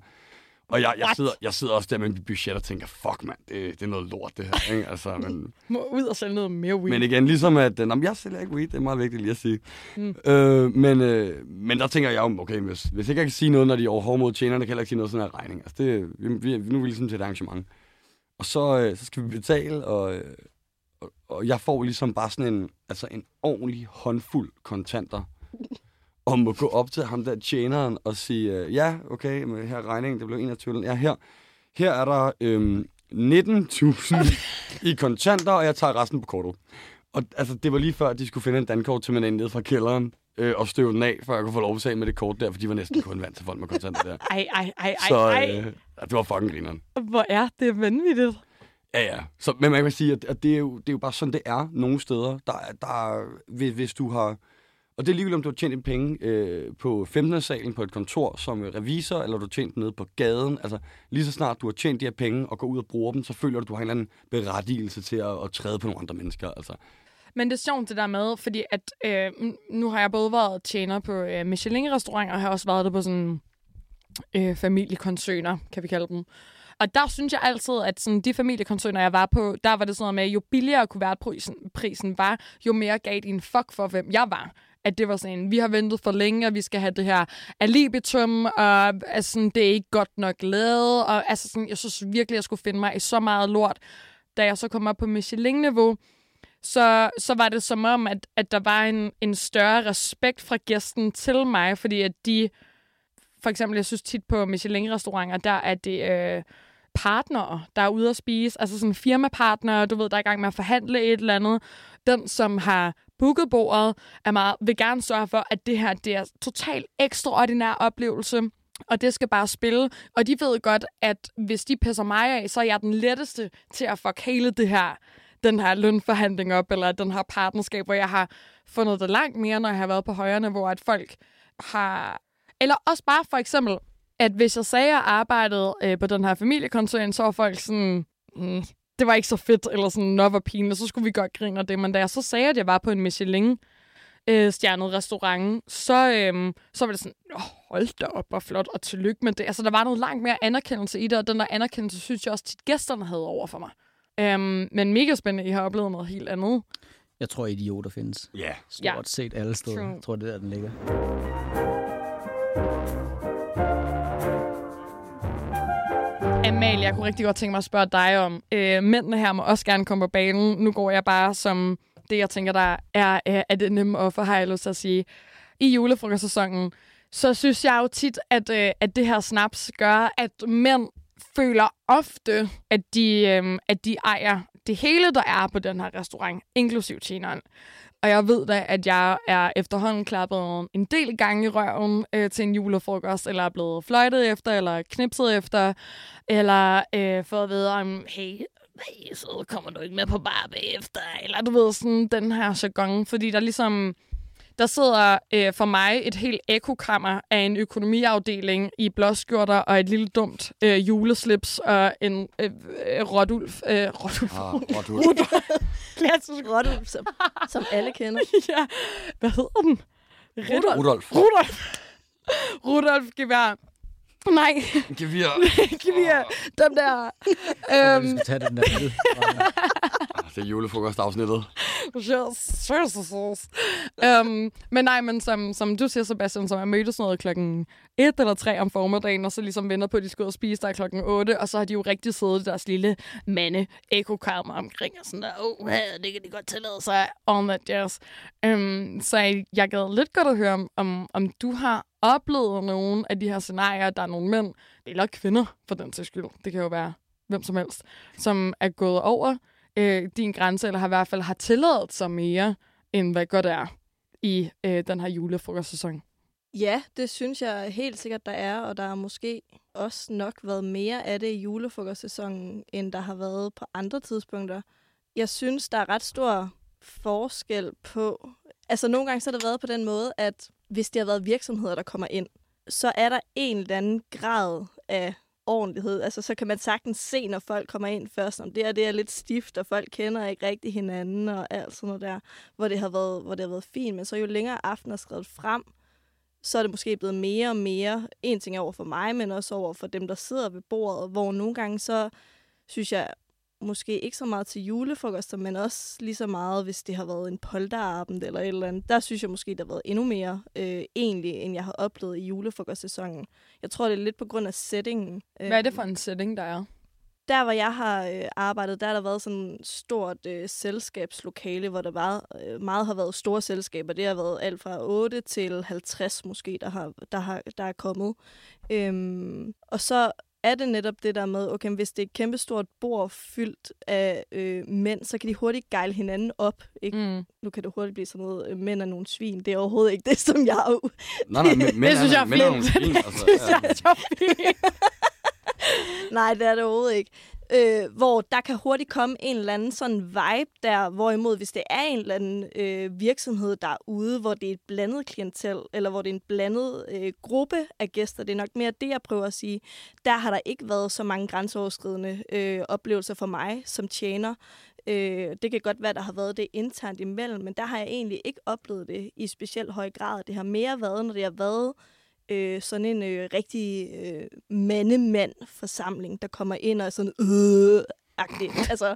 og jeg, jeg, What? sidder, jeg sidder også der med mit budget og tænker, fuck mand, det, det er noget lort det her. Ikke? Altså, men, Må ud og sælge noget mere weed. men igen, ligesom at, øh, nå, jeg sælger ikke weed, det er meget vigtigt lige at sige. Mm. Øh, men, øh, men der tænker jeg om, okay, hvis, hvis ikke jeg kan sige noget, når de er overhård mod tjenerne, kan jeg heller ikke sige noget sådan en regning. Altså, det, vi, vi, nu er vi ligesom til et arrangement. Og så, øh, så skal vi betale, og, øh, og, og jeg får ligesom bare sådan en, altså en ordentlig håndfuld kontanter, om at gå op til ham der tjeneren og sige, øh, ja, okay, men her er regningen, det blev 21. Ja, her, her er der øhm, 19.000 i kontanter, og jeg tager resten på kortet. Og altså, det var lige før, at de skulle finde en dankort til mig nede fra kælderen øh, og støve den af, før jeg kunne få lov til at med det kort der, for de var næsten kun vant til folk med kontanter der. Ej, ej, ej, ej, Så øh, det var fucking grineren. Hvor er det vanvittigt. Ja, ja. Så, men man kan sige, at, at det, er jo, det er jo bare sådan, det er nogle steder. Der, er- der, er- hvis, hvis du har... Og det er ligegyldigt, om du har tjent en penge øh, på 15. salen på et kontor som revisor, eller du har tjent nede på gaden. Altså, lige så snart du har tjent de her penge og går ud og bruger dem, så føler du, at du har en eller anden berettigelse til at, at træde på nogle andre mennesker. Altså, Men det er sjovt det der med, fordi at øh, nu har jeg både været tjener på øh, Michelin-restauranter, og har også været der på sådan øh, familiekoncerner, kan vi kalde dem. Og der synes jeg altid, at sådan, de familiekoncerner, jeg var på, der var det sådan noget med, jo billigere kuvertprisen prisen var, jo mere gav de en fuck for, hvem jeg var. At det var sådan, vi har ventet for længe, og vi skal have det her alibitum, og altså, sådan, det er ikke godt nok lavet. Og altså, sådan, jeg synes virkelig, jeg skulle finde mig i så meget lort, da jeg så kom op på Michelin-niveau så, så var det som om, at, at der var en, en større respekt fra gæsten til mig, fordi at de, for eksempel, jeg synes tit på Michelin-restauranter, der er det øh, partnere, der er ude at spise, altså sådan firmapartnere, du ved, der er i gang med at forhandle et eller andet. Den, som har booket bordet, er meget, vil gerne sørge for, at det her det er totalt ekstraordinær oplevelse, og det skal bare spille. Og de ved godt, at hvis de pisser mig af, så er jeg den letteste til at fuck hele det her den her lønforhandling op, eller den her partnerskab, hvor jeg har fundet det langt mere, når jeg har været på højere niveau, at folk har... Eller også bare for eksempel, at hvis jeg sagde, at jeg arbejdede øh, på den her familiekoncern, så var folk sådan, mm, det var ikke så fedt, eller sådan, nå, hvor pinligt, så skulle vi godt grine af det. Men da jeg så sagde, at jeg var på en Michelin, øh, stjernet restaurant, så, øh, så var det sådan, oh, hold da op, og flot, og tillykke med det. Altså, der var noget langt mere anerkendelse i det, og den der anerkendelse, synes jeg også, tit gæsterne havde over for mig. Um, men mega spændende, I har oplevet noget helt andet. Jeg tror, idioter findes. ja. Stort Ja. set alle steder. True. Jeg tror, det er der, den ligger. Amalie, jeg kunne rigtig godt tænke mig at spørge dig om. Øh, mændene her må også gerne komme på banen. Nu går jeg bare som det, jeg tænker, der er, er, er det nemme at forhejle sig at sige. I julefrokostsæsonen, så synes jeg jo tit, at, øh, at det her snaps gør, at mænd føler ofte, at de, øh, at de ejer det hele, der er på den her restaurant, inklusiv tjeneren. Og jeg ved da, at jeg er efterhånden klappet en del gange i røven øh, til en julefrokost, eller er blevet fløjtet efter, eller knipset efter, eller øh, fået at vide om, hey, hey, så kommer du ikke med på bar bagefter, eller du ved, sådan den her jargon, fordi der ligesom der sidder øh, for mig et helt ekokrammer af en økonomiafdeling i blåskjorter og et lille dumt øh, juleslips og en øh, øh, Rodulf. Øh, Rodulf. Ah, Rodulf. Klassisk Rodulf, som, som alle kender. ja, hvad hedder den? Rudolf. Rudolf. Rudolf. Rudolf Gevær. Nej, Gevir. Gevær. Dem der. Vi øhm, skal tage den der. Ah, Det er julefrokostafsnittet. Yes, yes, yes, yes. um, men nej, men som, som du siger, Sebastian, så jeg mødtes noget klokken 1 eller 3 om formiddagen, og så ligesom venter på, at de skal ud og spise der klokken 8, og så har de jo rigtig siddet i deres lille mande ekokammer omkring, og sådan der, oh, det kan de godt tillade sig, all that jazz. Um, så jeg, jeg gad lidt godt at høre, om, om, om du har oplevet nogle af de her scenarier, der er nogle mænd, eller kvinder for den sags skyld, det kan jo være hvem som helst, som er gået over øh, din grænse, eller har i hvert fald har tilladet sig mere, end hvad godt er i øh, den her julefrokostsæson. Ja, det synes jeg helt sikkert, der er, og der har måske også nok været mere af det i julefrokostsæsonen, end der har været på andre tidspunkter. Jeg synes, der er ret stor forskel på... Altså, nogle gange så har det været på den måde, at hvis det har været virksomheder, der kommer ind, så er der en eller anden grad af ordentlighed. Altså, så kan man sagtens se, når folk kommer ind først, om det er, det er lidt stift, og folk kender ikke rigtig hinanden og alt sådan noget der, hvor det har været, hvor det har været fint. Men så jo længere aften er skrevet frem, så er det måske blevet mere og mere, en ting er over for mig, men også over for dem, der sidder ved bordet, hvor nogle gange så synes jeg måske ikke så meget til julefrokoster, men også lige så meget, hvis det har været en polterabend eller et eller andet. Der synes jeg måske, det har været endnu mere øh, egentlig, end jeg har oplevet i julefrokostsæsonen. Jeg tror, det er lidt på grund af settingen. Hvad er det for en setting, der er? Der, hvor jeg har øh, arbejdet, der har der været sådan et stort øh, selskabslokale, hvor der var, øh, meget har været store selskaber. Det har været alt fra 8 til 50 måske, der, har, der, har, der er kommet. Øhm, og så er det netop det der med, okay, hvis det er et kæmpestort bord fyldt af øh, mænd, så kan de hurtigt gejle hinanden op. Ikke? Mm. Nu kan det hurtigt blive sådan noget, øh, mænd er nogle svin. Det er overhovedet ikke det, som jeg er Nej, nej, men, Det synes jeg er men, men, fint. men, altså, Det synes jeg er fint. Nej, det er det overhovedet ikke. Øh, hvor der kan hurtigt komme en eller anden sådan vibe der, hvorimod hvis det er en eller anden øh, virksomhed der er ude, hvor det er et blandet klientel, eller hvor det er en blandet øh, gruppe af gæster, det er nok mere det, jeg prøver at sige, der har der ikke været så mange grænseoverskridende øh, oplevelser for mig som tjener. Øh, det kan godt være, der har været det internt imellem, men der har jeg egentlig ikke oplevet det i specielt høj grad. Det har mere været, når det har været øh, sådan en øh, rigtig øh, mandemand-forsamling, der kommer ind og er sådan øh agtigt. Altså,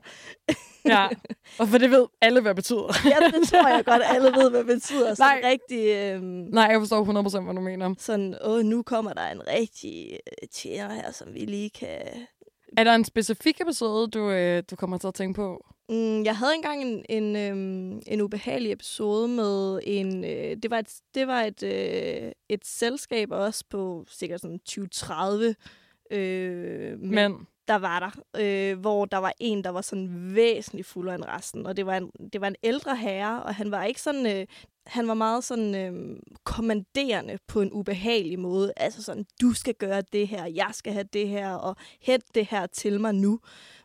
ja, og for det ved alle, hvad det betyder. ja, det tror jeg godt, alle ved, hvad det betyder. Sådan Nej. rigtig... Øh, Nej, jeg forstår 100% hvad du mener. sådan, åh, nu kommer der en rigtig øh, tjener her, som vi lige kan... Er der en specifik episode, du, øh, du kommer til at tænke på? Mm, jeg havde engang en, en, øhm, en ubehagelig episode med en... Øh, det var et, det var et, øh, et selskab også på sikkert sådan 20-30 øh, mænd, Men, der var der, øh, hvor der var en, der var sådan væsentligt fuldere end resten. Og det var en, det var en ældre herre, og han var ikke sådan... Øh, han var meget sådan øh, kommanderende på en ubehagelig måde. Altså sådan, du skal gøre det her, jeg skal have det her, og hent det her til mig nu.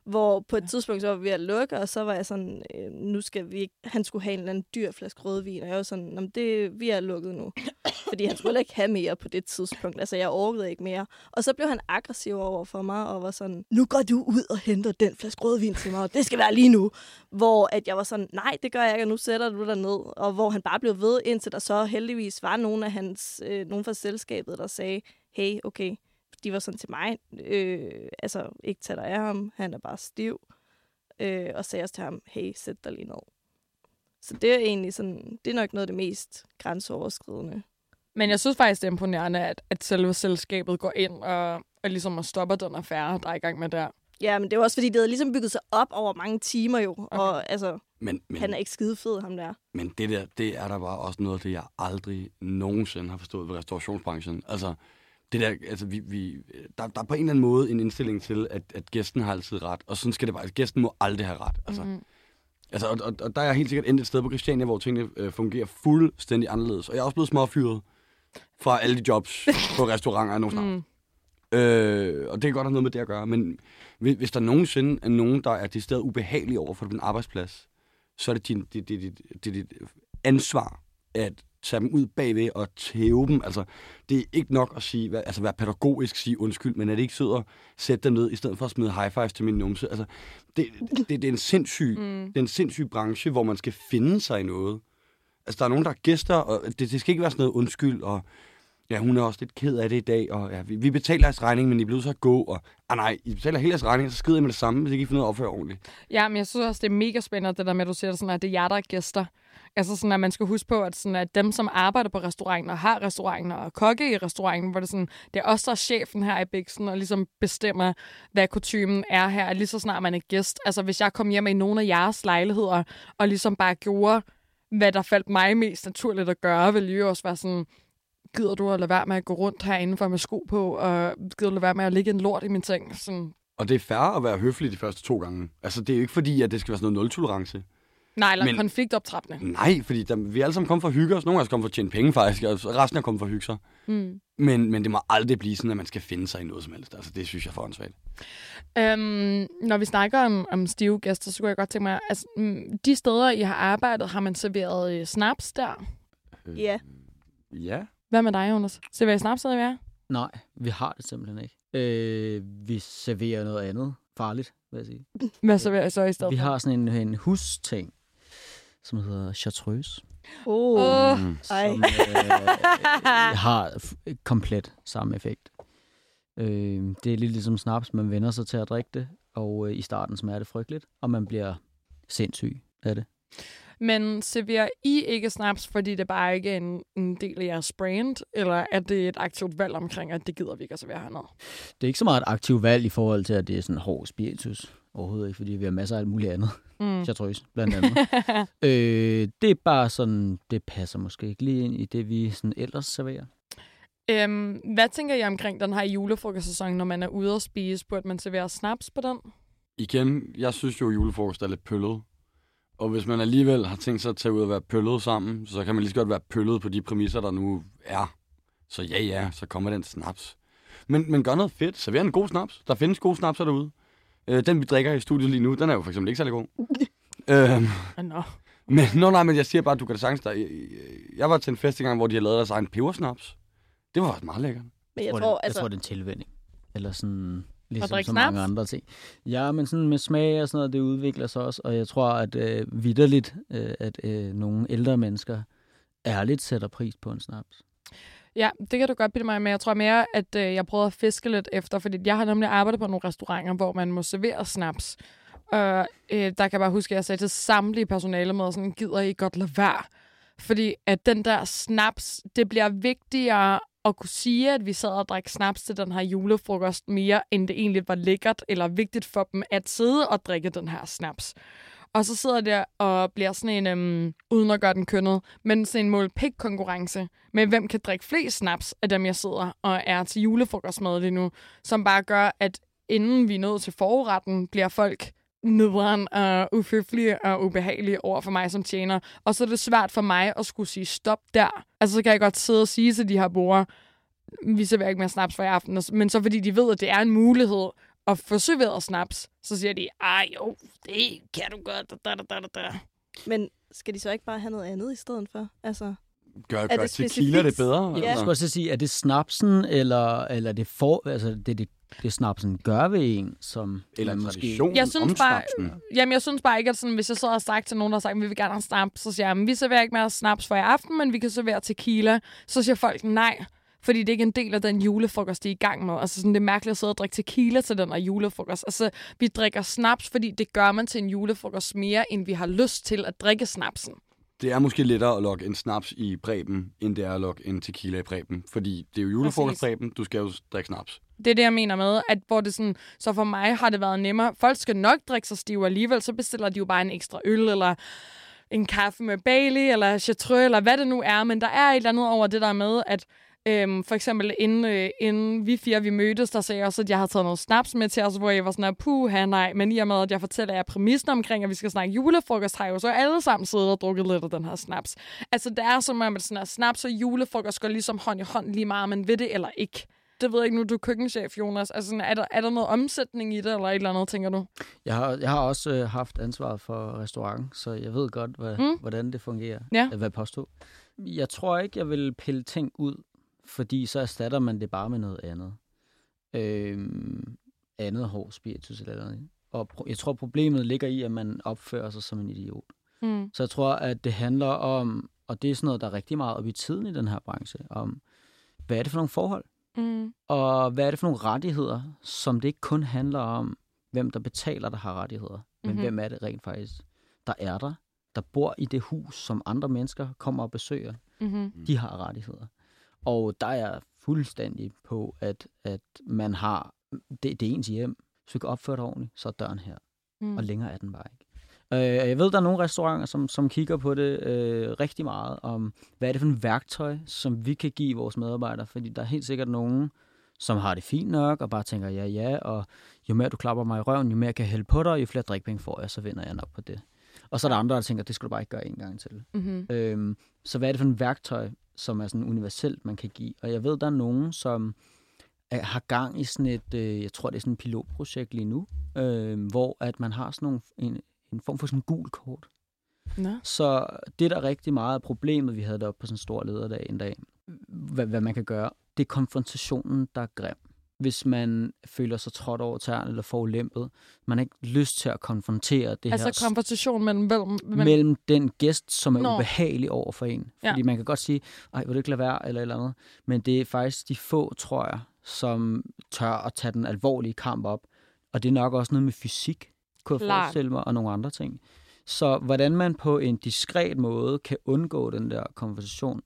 Hvor på et tidspunkt, så var vi ved at lukke, og så var jeg sådan, øh, nu skal vi ikke, han skulle have en eller anden dyr flaske rødvin, og jeg var sådan, "Nå, men det, vi er lukket nu. Fordi han skulle ikke have mere på det tidspunkt. Altså, jeg orkede ikke mere. Og så blev han aggressiv over for mig, og var sådan, nu går du ud og henter den flaske rødvin til mig, og det skal være lige nu. Hvor at jeg var sådan, nej, det gør jeg ikke, og nu sætter du dig ned. Og hvor han bare blev ved, indtil der så heldigvis var nogen af hans, øh, nogen fra selskabet, der sagde, hey, okay, de var sådan til mig, øh, altså ikke tage dig af ham, han er bare stiv. Øh, og sagde også til ham, hey, sæt dig lige ned. Så det er egentlig sådan, det er nok noget af det mest grænseoverskridende. men jeg synes faktisk, det er imponerende, at, at selve selskabet går ind og, og ligesom og stopper den affære, der er i gang med der. Ja, men det er også fordi, det havde ligesom bygget sig op over mange timer jo. Okay. Og altså, Men, men, han er ikke skide fed, ham der. men det der, det er der bare også noget af det, jeg aldrig nogensinde har forstået ved restaurationsbranchen. Altså, det der, altså vi, vi, der, der er på en eller anden måde en indstilling til, at, at gæsten har altid ret, og sådan skal det bare. Gæsten må aldrig have ret. Altså, Mhm. Altså, og, og, og der er jeg helt sikkert endt et sted på Christiania, hvor tingene øh, fungerer fuldstændig anderledes. Og jeg er også blevet småfyret fra alle de jobs på restauranter nogle snart. Mm. Øh, og det kan godt have noget med det at gøre. Men hvis, hvis der nogensinde er nogen, der er det sted ubehagelig over for din arbejdsplads, så er det din, dit, dit, dit, dit ansvar at tage dem ud bagved og tæve dem. Altså, det er ikke nok at sige, hvad- altså være pædagogisk, sige undskyld, men at ikke sidde og sætte dem ned, i stedet for at smide high fives til min numse. Altså, det, det, det, er en sindssyg, mm. det er en sindssyg branche, hvor man skal finde sig i noget. Altså, der er nogen, der er gæster, og det, det skal ikke være sådan noget undskyld, og ja, hun er også lidt ked af det i dag, og ja, vi, vi betaler jeres regning, men I bliver til at gå, og ah, nej, I betaler hele jeres regning, så skrider I med det samme, hvis I ikke finder ud af at opføre ordentligt. Ja, men jeg synes også, det er mega spændende, det der med, at du siger sådan, at det er jer, der er gæster. Altså sådan, at man skal huske på, at, sådan, at dem, som arbejder på restauranten og har restauranten og kokke i restauranten, hvor det, sådan, det er også der er chefen her i Bixen og ligesom bestemmer, hvad kutumen er her, lige så snart man er gæst. Altså hvis jeg kom hjem i nogle af jeres lejligheder og ligesom bare gjorde, hvad der faldt mig mest naturligt at gøre, ville jo også være sådan, gider du at lade være med at gå rundt herinde for med sko på, og gider du lade være med at ligge en lort i min ting? Sådan, Og det er fair at være høflig de første to gange. Altså, det er jo ikke fordi, at det skal være sådan noget nul-tolerance nej, eller Men- konfliktoptrappende. Nej, fordi der, vi er alle sammen kommet for at hygge os. Nogle af os kommer for at tjene penge faktisk, og resten er kommet for at hygge sig. Mm. Men, men det må aldrig blive sådan, at man skal finde sig i noget som helst. Altså, det synes jeg er for åndssvagt. Øhm, når vi snakker om, om stive gæster, så kunne jeg godt tænke mig, altså, mm, de steder, I har arbejdet, har man serveret øh, snaps der? Ja. Ja. Hvad med dig, Jonas? Serverer I snaps, stadig vi er? Nej, vi har det simpelthen ikke. Øh, vi serverer noget andet farligt, vil jeg sige. Hvad serverer I så i stedet Vi har sådan en, en husting, som hedder chartreuse, Oh. Åh, Mm. Som øh, har komplet samme effekt. Øh, det er lidt ligesom snaps, man vender sig til at drikke det, og øh, i starten smager det frygteligt, og man bliver sindssyg af det. Men serverer I ikke snaps, fordi det bare ikke er en, en del af jeres brand? Eller er det et aktivt valg omkring, at det gider vi ikke at servere hernede? Det er ikke så meget et aktivt valg i forhold til, at det er sådan hård spiritus. Overhovedet ikke, fordi vi har masser af alt muligt andet. Mm. Chartreuse, blandt andet. øh, det er bare sådan, det passer måske ikke lige ind i det, vi sådan ellers serverer. øhm, hvad tænker I omkring den her julefrokostsæson, når man er ude og spise? Burde man servere snaps på den? Igen, jeg synes jo, at julefrokost er lidt pøllet. Og hvis man alligevel har tænkt sig at tage ud og være pøllet sammen, så kan man lige så godt være pøllet på de præmisser, der nu er. Så ja, ja, så kommer den snaps. Men, men gør noget fedt. Server en god snaps. Der findes gode snapser derude. Øh, den, vi drikker i studiet lige nu, den er jo for eksempel ikke særlig god. øhm, Nå. men, nå, nej, men jeg siger bare, at du kan da sagtens... Der, jeg, jeg var til en fest engang, hvor de havde lavet deres egen pebersnaps. Det var også meget lækkert. Men jeg tror, tror, det, altså, jeg tror, det er en tilvænning. Eller sådan, ligesom så mange snaps? andre ting. Ja, men sådan med smag og sådan noget, det udvikler sig også. Og jeg tror, at øh, vidderligt, øh, at øh, nogle ældre mennesker ærligt sætter pris på en snaps. Ja, det kan du godt bilde mig med. Jeg tror mere, at øh, jeg prøvede at fiske lidt efter, fordi jeg har nemlig arbejdet på nogle restauranter, hvor man må servere snaps. Og øh, der kan jeg bare huske, at jeg sagde til samtlige personale med, sådan, gider I godt lade være? Fordi at den der snaps, det bliver vigtigere at kunne sige, at vi sad og drak snaps til den her julefrokost mere, end det egentlig var lækkert eller vigtigt for dem at sidde og drikke den her snaps. Og så sidder jeg der og bliver sådan en, øhm, uden at gøre den kønnet, men sådan en mål pik konkurrence med, hvem kan drikke flest snaps af dem, jeg sidder og er til julefrokost med lige nu, som bare gør, at inden vi er nået til forretten, bliver folk nederen og uhøflige og ubehagelige over for mig som tjener. Og så er det svært for mig at skulle sige stop der. Altså, så kan jeg godt sidde og sige til de her brugere, vi serverer ikke mere snaps for i aften. Men så fordi de ved, at det er en mulighed få serveret snaps, så siger de, ej jo, det kan du godt. Da, da, da, da, da. men skal de så ikke bare have noget andet i stedet for? Altså, Gør, det gør tequila det bedre? Ja. Jeg skulle også sige, er det snapsen, eller, eller det, for, altså det, det, det snapsen gør ved en, som Eller man en tradition Jeg synes om bare- snapsen. Jamen, jeg synes bare ikke, at sådan, hvis jeg så har sagt til nogen, der har sagt, at vi vil gerne have snaps, så siger jeg, "Men vi serverer ikke mere snaps for i aften, men vi kan servere tequila. Så siger folk nej, fordi det ikke er en del af den julefrokost, de er i gang med. Altså, sådan, det er mærkeligt at sidde og drikke tequila til den her julefrokost. Altså, vi drikker snaps, fordi det gør man til en julefrokost mere, end vi har lyst til at drikke snapsen. Det er måske lettere at lokke en snaps i præben, end det er at lokke en tequila i præben. Fordi det er jo julefrokostpræben, du skal jo drikke snaps. Det er det, jeg mener med, at hvor det sådan, så for mig har det været nemmere. Folk skal nok drikke sig stive alligevel, så bestiller de jo bare en ekstra øl, eller en kaffe med Bailey, eller chartreux, eller hvad det nu er. Men der er et eller andet over det der med, at Øhm, for eksempel, inden, øh, inden vi fire vi mødtes, der sagde jeg også, at jeg havde taget noget snaps med til os, hvor jeg var sådan, puh, nej. Men i og med, at jeg fortæller jer præmissen omkring, at vi skal snakke julefrokost, har jeg jo så alle sammen siddet og drukket lidt af den her snaps. Altså, det er som om, at sådan her, snaps og julefrokost går ligesom hånd i hånd lige meget, men ved det eller ikke. Det ved jeg ikke nu, du er køkkenchef, Jonas. Altså, sådan, er, der, er der noget omsætning i det, eller et eller andet, tænker du? Jeg har, jeg har også øh, haft ansvaret for restaurant, så jeg ved godt, hvad, Mm. hvordan det fungerer. Ja. Hvad jeg påstår. Jeg tror ikke, jeg vil pille ting ud, fordi så erstatter man det bare med noget andet. Øhm, andet hård spiritus eller noget. Og pro- jeg tror, problemet ligger i, at man opfører sig som en idiot. Mm. Så jeg tror, at det handler om, og det er sådan noget, der er rigtig meget op i tiden i den her branche, om, hvad er det for nogle forhold? Mm. Og hvad er det for nogle rettigheder, som det ikke kun handler om, hvem der betaler, der har rettigheder, men Mhm. mm-hmm. hvem er det rent faktisk, der er der, der bor i det hus, som andre mennesker kommer og besøger. Mm-hmm. De har rettigheder. Og der er jeg fuldstændig på, at, at man har, det, det er ens hjem. Hvis du kan opføre dig ordentligt, så er døren her. Mm. Og længere er den bare ikke. Øh, jeg ved, der er nogle restauranter, som, som kigger på det øh, rigtig meget, om hvad er det for en værktøj, som vi kan give vores medarbejdere. Fordi der er helt sikkert nogen, som har det fint nok, og bare tænker, ja, ja, og jo mere du klapper mig i røven, jo mere jeg kan hælde på dig, jo flere drikpenge får jeg, så vinder jeg nok på det. Og så er der andre, der tænker, det skal du bare ikke gøre en gang til. Mm-hmm. Øhm, så hvad er det for en værktøj, som er sådan universelt, man kan give? Og jeg ved, der er nogen, som er, har gang i sådan et, øh, jeg tror, det er sådan et pilotprojekt lige nu, øh, hvor at man har sådan nogle, en, en form for sådan en gul kort. Nå. Så det, der er rigtig meget af problemet, vi havde deroppe på sådan en stor lederdag en dag, hvad, hvad man kan gøre, det er konfrontationen, der er grim. Hvis man føler sig trådt over tæerne eller forulæmpet, man har ikke lyst til at konfrontere det her Altså konversation mellem... mellem, mellem den gæst, som er Nå. Ubehagelig over for en. Ja. Fordi man kan godt sige, ej, vil du ikke lade være, eller eller andet. Men det er faktisk de få, tror jeg, som tør at tage den alvorlige kamp op. Og det er nok også noget med fysik, kunne jeg Klart. forestille mig, og nogle andre ting. Så hvordan man på en diskret måde kan undgå den der konversation.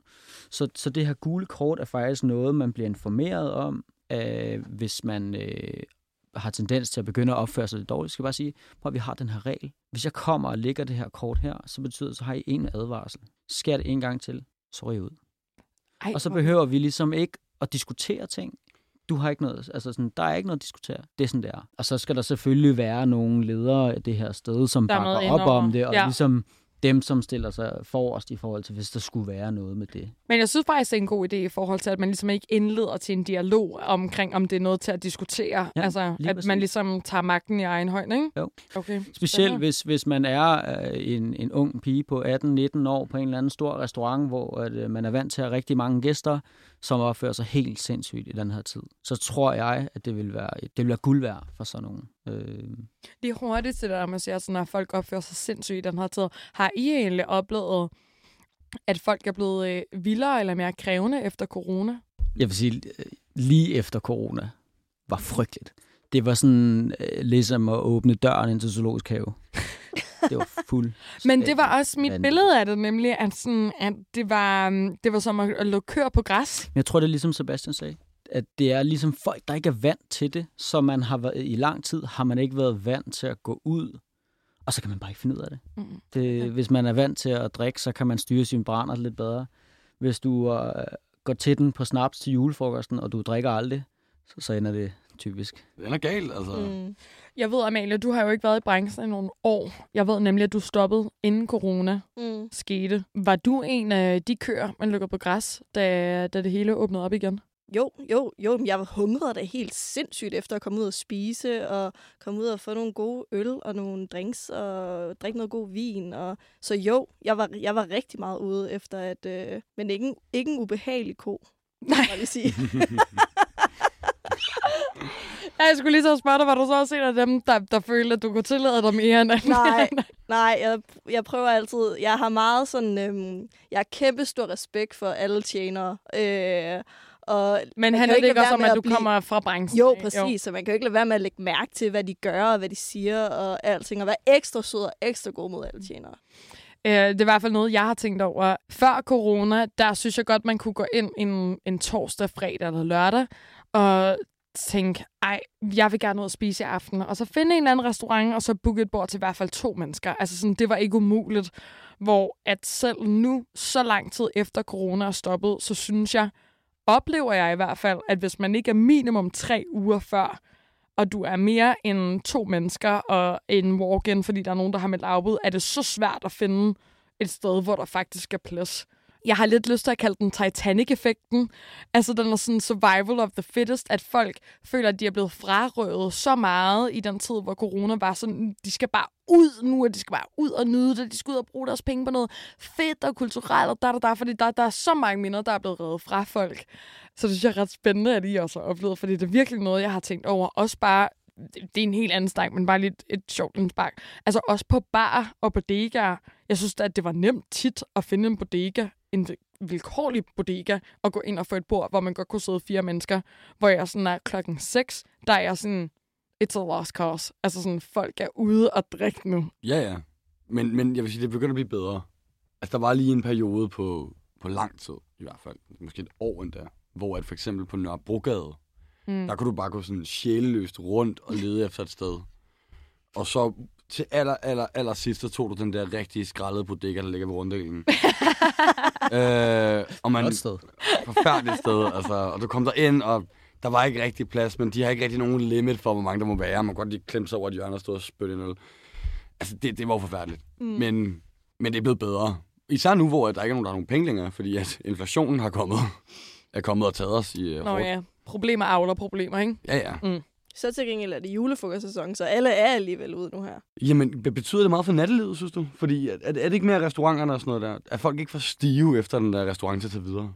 Så, så det her gule kort er faktisk noget, man bliver informeret om, øh, hvis man øh, har tendens til at begynde at opføre sig lidt dårligt. Skal jeg bare sige, prøv at vi har den her regel. Hvis jeg kommer og lægger det her kort her, så betyder det, så har I en advarsel. Sker det en gang til, så ryger I ud. Ej, Og så behøver vi ligesom ikke at diskutere ting. Du har ikke noget, altså sådan, der er ikke noget at diskutere. Det er sådan, det er. Og så skal der selvfølgelig være nogle ledere af det her sted, som Der er bakker op om det, og ja. ligesom dem, som stiller sig forrest i forhold til, hvis der skulle være noget med det. Men jeg synes faktisk, det er en god idé i forhold til, at man ligesom ikke indleder til en dialog omkring, om det er noget til at diskutere. Ja, altså, at man ligesom tager magten i egen hånd, ikke? Jo. Okay. Specielt hvis, hvis man er øh, en, en ung pige på 18-19 år på en eller anden stor restaurant, hvor at, øh, man er vant til at have rigtig mange gæster, som opfører sig helt sindssygt i den her tid. Så tror jeg, at det vil være, det vil være guld værd for sådan nogen. Øh, Lige hurtigt til det der, man siger, sådan, at folk opfører sig sindssygt i den her tid. Har I egentlig oplevet, at folk er blevet øh, vildere eller mere krævende efter corona? jeg vil sige, øh, lige efter corona var frygteligt. Det var sådan øh, ligesom at åbne døren ind til zoologisk have. Det var fuld. Men det var også mit billede af det, nemlig at, sådan, at det, var, um, det var som at, lukke kør på græs. Jeg tror, det er ligesom Sebastian sagde, at det er ligesom folk, der ikke er vant til det, så man har været, i lang tid har man ikke været vant til at gå ud, og så kan man bare ikke finde ud af det. Mm. det hvis man er vant til at drikke, så kan man styre sin brænder lidt bedre. Hvis du øh, går til den på snaps til julefrokosten, og du drikker aldrig, så, så ender det typisk. Den er gal, altså. Mm. Jeg ved, Amalie, du har jo ikke været i branchen i nogle år. Jeg ved nemlig, at du stoppede inden corona Mm. skete. Var du en af de køer, man lukker på græs, da, da det hele åbnede op igen? Jo, jo, jo. men Jeg hungrede da helt sindssygt efter at komme ud og spise, og komme ud og få nogle gode øl og nogle drinks, og drikke noget god vin. Og... Så jo, jeg var, jeg var rigtig meget ude efter at... Øh... Men ikke en, ikke en ubehagelig ko, Nej. må jeg lige sige. Ja, jeg skulle lige så spørge dig, var du så også en af dem, der, der følte, at du kunne tillade dig mere end anden? Nej, nej, jeg, jeg prøver altid... Jeg har meget sådan... Øhm, jeg har kæmpe stor respekt for alle tjenere. Øh, og Men man han kan er ikke det ikke også om, med at du blive- kommer fra branchen? Jo, præcis. Så man kan jo ikke lade være med at lægge mærke til, hvad de gør, og hvad de siger, og alting. Og være ekstra sød og ekstra god mod alle tjenere. Øh, det er i hvert fald noget, jeg har tænkt over. Før corona, der synes jeg godt, man kunne gå ind en, en torsdag, fredag eller lørdag, og tænke, ej, jeg vil gerne ud og spise i aften. Og så finde en eller anden restaurant, og så booke et bord til i hvert fald to mennesker. Altså sådan, det var ikke umuligt. Hvor at selv nu, så lang tid efter corona er stoppet, så synes jeg, oplever jeg i hvert fald, at hvis man ikke er minimum tre uger før, og du er mere end to mennesker og en walk-in, fordi der er nogen, der har meldt afbud, er det så svært at finde et sted, hvor der faktisk er plads. Jeg har lidt lyst til at kalde den Titanic-effekten. Altså, den er sådan survival of the fittest, at folk føler, at de er blevet frarøvet så meget i den tid, hvor corona var sådan, de skal bare ud nu, og de skal bare ud og nyde det, de skal ud og bruge deres penge på noget fedt og kulturelt, og der, der, der, fordi der, der er så mange minder, der er blevet reddet fra folk. Så det synes jeg er ret spændende, at I også har oplevet, fordi det er virkelig noget, jeg har tænkt over. Også bare, det er en helt anden stang, men bare lidt et sjovt indspark. Altså også på bar og bodegaer. Jeg synes at det var nemt tit at finde en bodega, en vilkårlig bodega, og gå ind og få et bord, hvor man godt kunne sidde fire mennesker. Hvor jeg sådan er klokken 6, der er jeg sådan, it's a lost cause. Altså sådan, folk er ude og drikke nu. Ja, ja. Men, men jeg vil sige, det begynder at blive bedre. Altså, der var lige en periode på, på lang tid, i hvert fald, måske et år endda, hvor at for eksempel på Nørrebrogade, mm. der kunne du bare gå sådan sjæleløst rundt og lede efter et sted. Og så til aller, aller, aller sidst, så tog du den der rigtig skraldede bodega, der ligger ved runddelen. øh, og man, Godt sted. forfærdeligt sted, altså. Og du kom der ind, og der var ikke rigtig plads, men de har ikke rigtig nogen limit for, hvor mange der må være. Man kan godt lige klemme sig over et hjørne og stå og spytte en øl. Altså, det, det var jo forfærdeligt. Mm. Men, men det er blevet bedre. Især nu, hvor der ikke er nogen, der har nogen penge længere, fordi at inflationen har kommet, er kommet og taget os i uh, Nå ja, problemer avler problemer, ikke? Ja, ja. Mm. Så til gengæld er det julefrokostsæson, så alle er alligevel ude nu her. Jamen, be- betyder det meget for nattelivet, synes du? Fordi er, er det ikke mere restauranterne og sådan noget der? Er folk ikke for stive efter den der restaurant til at tage videre?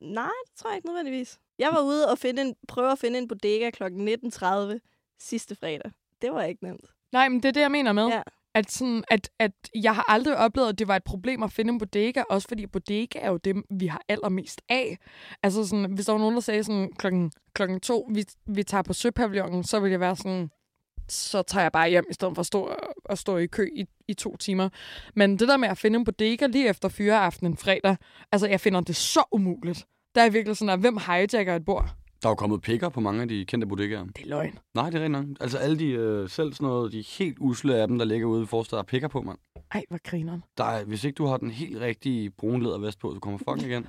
Nej, det tror jeg ikke nødvendigvis. Jeg var ude og finde en, prøve at finde en bodega kl. 19.30 sidste fredag. Det var ikke nemt. Nej, men det er det, jeg mener med. Ja. At, sådan, at, at jeg har aldrig oplevet, at det var et problem at finde en bodega, også fordi bodega er jo dem, vi har allermest af. Altså sådan, hvis der var nogen, der sagde sådan klokken, klokken to, vi, vi tager på Søpavillonen, så ville jeg være sådan, så tager jeg bare hjem, i stedet for at stå, at stå i kø i, i to timer. Men det der med at finde en bodega lige efter fyreaften en fredag, altså jeg finder det så umuligt. Der er virkelig sådan, at hvem hijacker et bord? Der er jo kommet pikker på mange af de kendte bodegaer. Det er løgn. Nej, det er nok. Altså alle de, øh, selv sådan noget, de helt usle af dem, der ligger ude i forstedet, er pikker på, mand. Ej, hvor grineren. Der er, hvis ikke du har den helt rigtige brune lædervest på, så kommer fucking igen.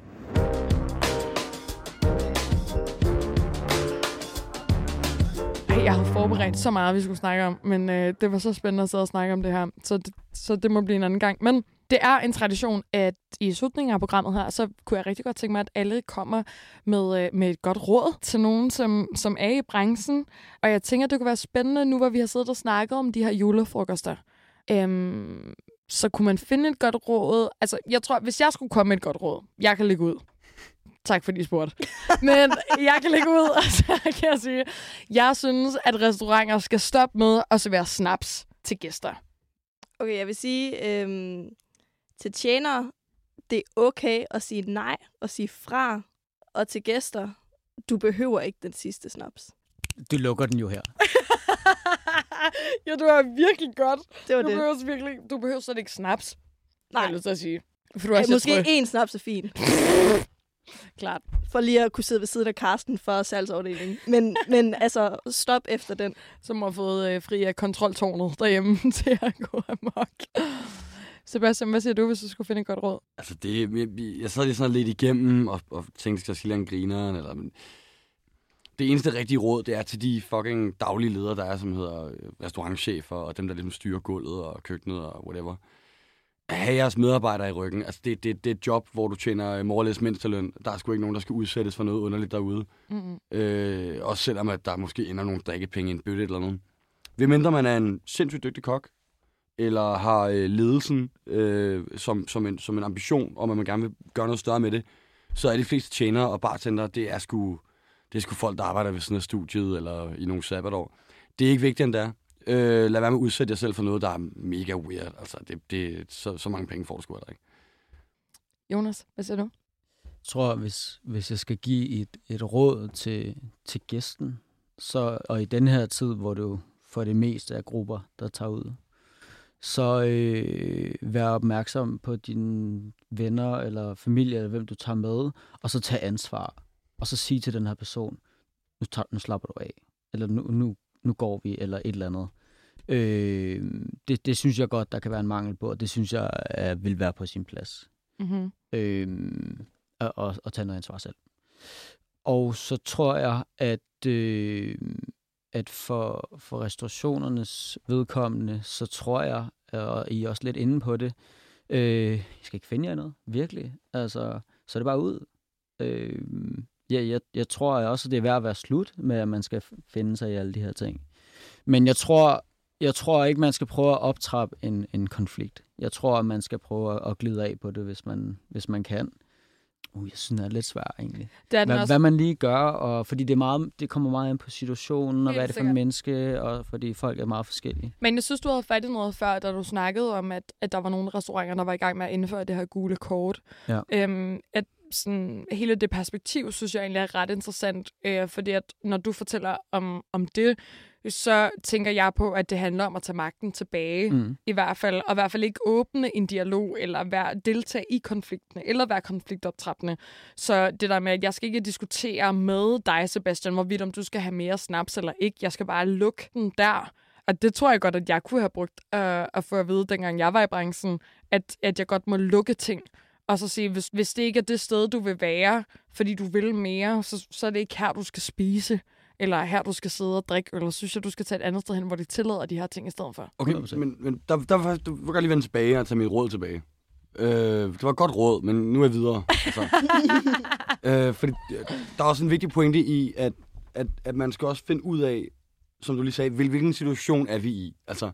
Ej, jeg havde forberedt så meget, vi skulle snakke om, men øh, det var så spændende at sidde og snakke om det her, så det, så det må blive en anden gang. Men det er en tradition, at i slutningen af programmet her, så kunne jeg rigtig godt tænke mig, at alle kommer med, øh, med et godt råd til nogen, som, som er i branchen. Og jeg tænker, det kunne være spændende nu, hvor vi har siddet og snakket om de her julefrokoster. Øhm, så kunne man finde et godt råd. Altså, jeg tror, hvis jeg skulle komme med et godt råd, jeg kan lægge ud. Tak fordi I spurgte. Men jeg kan lægge ud, og så kan jeg sige, jeg synes, at restauranter skal stoppe med at servere snaps til gæster. Okay, jeg vil sige øhm, til tjenere, det er okay at sige nej og sige fra. Og til gæster, du behøver ikke den sidste snaps. Du lukker den jo her. ja, du er virkelig godt. Det var Du det. behøver, virkelig, du behøver slet ikke snaps. Nej. Jeg at sige. For du er så måske én snaps er fin. Klart. For lige at kunne sidde ved siden af Karsten for salgsafdelingen. Men, men altså, stop efter den. Som har fået øh, fri af kontroltårnet derhjemme til at gå amok. Sebastian, hvad siger du, hvis du skulle finde et godt råd? Altså, det, jeg, jeg sad lige sådan lidt igennem og, og tænkte, skal jeg sige en grineren, eller... Men det eneste rigtige råd, det er til de fucking daglige ledere, der er, som hedder øh, restaurantchefer, og dem, der ligesom styrer gulvet og køkkenet og whatever. Have jeres medarbejdere i ryggen. Altså, det, det, det er et job, hvor du tjener morlæs mindsteløn. Der er sgu ikke nogen, der skal udsættes for noget underligt derude. Mm-hmm. Øh, også selvom, at der måske ender nogle drikkepenge i en bøtte eller noget. Ved mindre man er en sindssygt dygtig kok, eller har øh, ledelsen øh, som, som, en, som en ambition om, at man gerne vil gøre noget større med det, så er de fleste tjenere og bartender, det er sgu, det er sgu folk, der arbejder ved sådan et studiet eller i nogle sabbatår. Det er ikke vigtigt, end det er. Øh, lad være med at udsætte jer selv for noget, der er mega weird. Altså, det, det, så, så mange penge får du sgu heller ikke. Jonas, hvad siger du? Jeg tror, hvis, hvis jeg skal give et, et råd til, til gæsten, så, og i den her tid, hvor du for det meste er grupper, der tager ud, så øh, vær opmærksom på dine venner eller familie, eller hvem du tager med, og så tag ansvar. Og så sige til den her person, nu, tager, nu slapper du af, eller nu, nu, nu går vi, eller et eller andet. Øh, det, det synes jeg godt, der kan være en mangel på, og det synes jeg er, vil være på sin plads. Mm-hmm. Øh, og, og, og tage noget ansvar selv. Og så tror jeg, at, øh, at for, for restaurationernes vedkommende, så tror jeg, og I er også lidt inde på det, øh, I skal ikke finde jer noget, virkelig. Altså, så er det bare ud. Øh, ja, jeg, jeg tror også, at det er værd at være slut med, at man skal finde sig i alle de her ting. Men jeg tror, jeg tror ikke, man skal prøve at optrappe en, en konflikt. Jeg tror, at man skal prøve at glide af på det, hvis man, hvis man kan. Uh, jeg synes, det er lidt svært egentlig. Det er den Hvad, også. hvad man lige gør, og fordi det, er meget, det kommer meget ind på situationen, og Helt hvad er det for et menneske, og fordi folk er meget forskellige. Men jeg synes, du havde fat i noget før, da du snakkede om, at, at der var nogle restauranter, der var i gang med at indføre det her gule kort. Ja. Øhm, at sådan, hele det perspektiv, synes jeg egentlig er ret interessant, øh, fordi at når du fortæller om, om det, så tænker jeg på, at det handler om at tage magten tilbage, mm. I hvert fald, og i hvert fald ikke åbne en dialog, eller være, deltage i konfliktene, eller være konfliktoptrappende. Så det der med, at jeg skal ikke diskutere med dig, Sebastian, hvorvidt om du skal have mere snaps eller ikke, jeg skal bare lukke den der. Og det tror jeg godt, at jeg kunne have brugt øh, at få at vide, dengang jeg var i branchen, at, at jeg godt må lukke ting. Og så sige, hvis, hvis det ikke er det sted, du vil være, fordi du vil mere, så, så er det ikke her, du skal spise, eller her, du skal sidde og drikke, eller synes jeg, du skal tage et andet sted hen, hvor de tillader de her ting i stedet for. Okay, 100%. men, men der, der var, du vil godt lige vende tilbage og tage mit råd tilbage. Øh, det var et godt råd, men nu er jeg videre. Altså. øh, fordi øh, der er også en vigtig pointe i, at, at, at man skal også finde ud af, som du lige sagde, hvil, hvilken situation er vi i. Altså,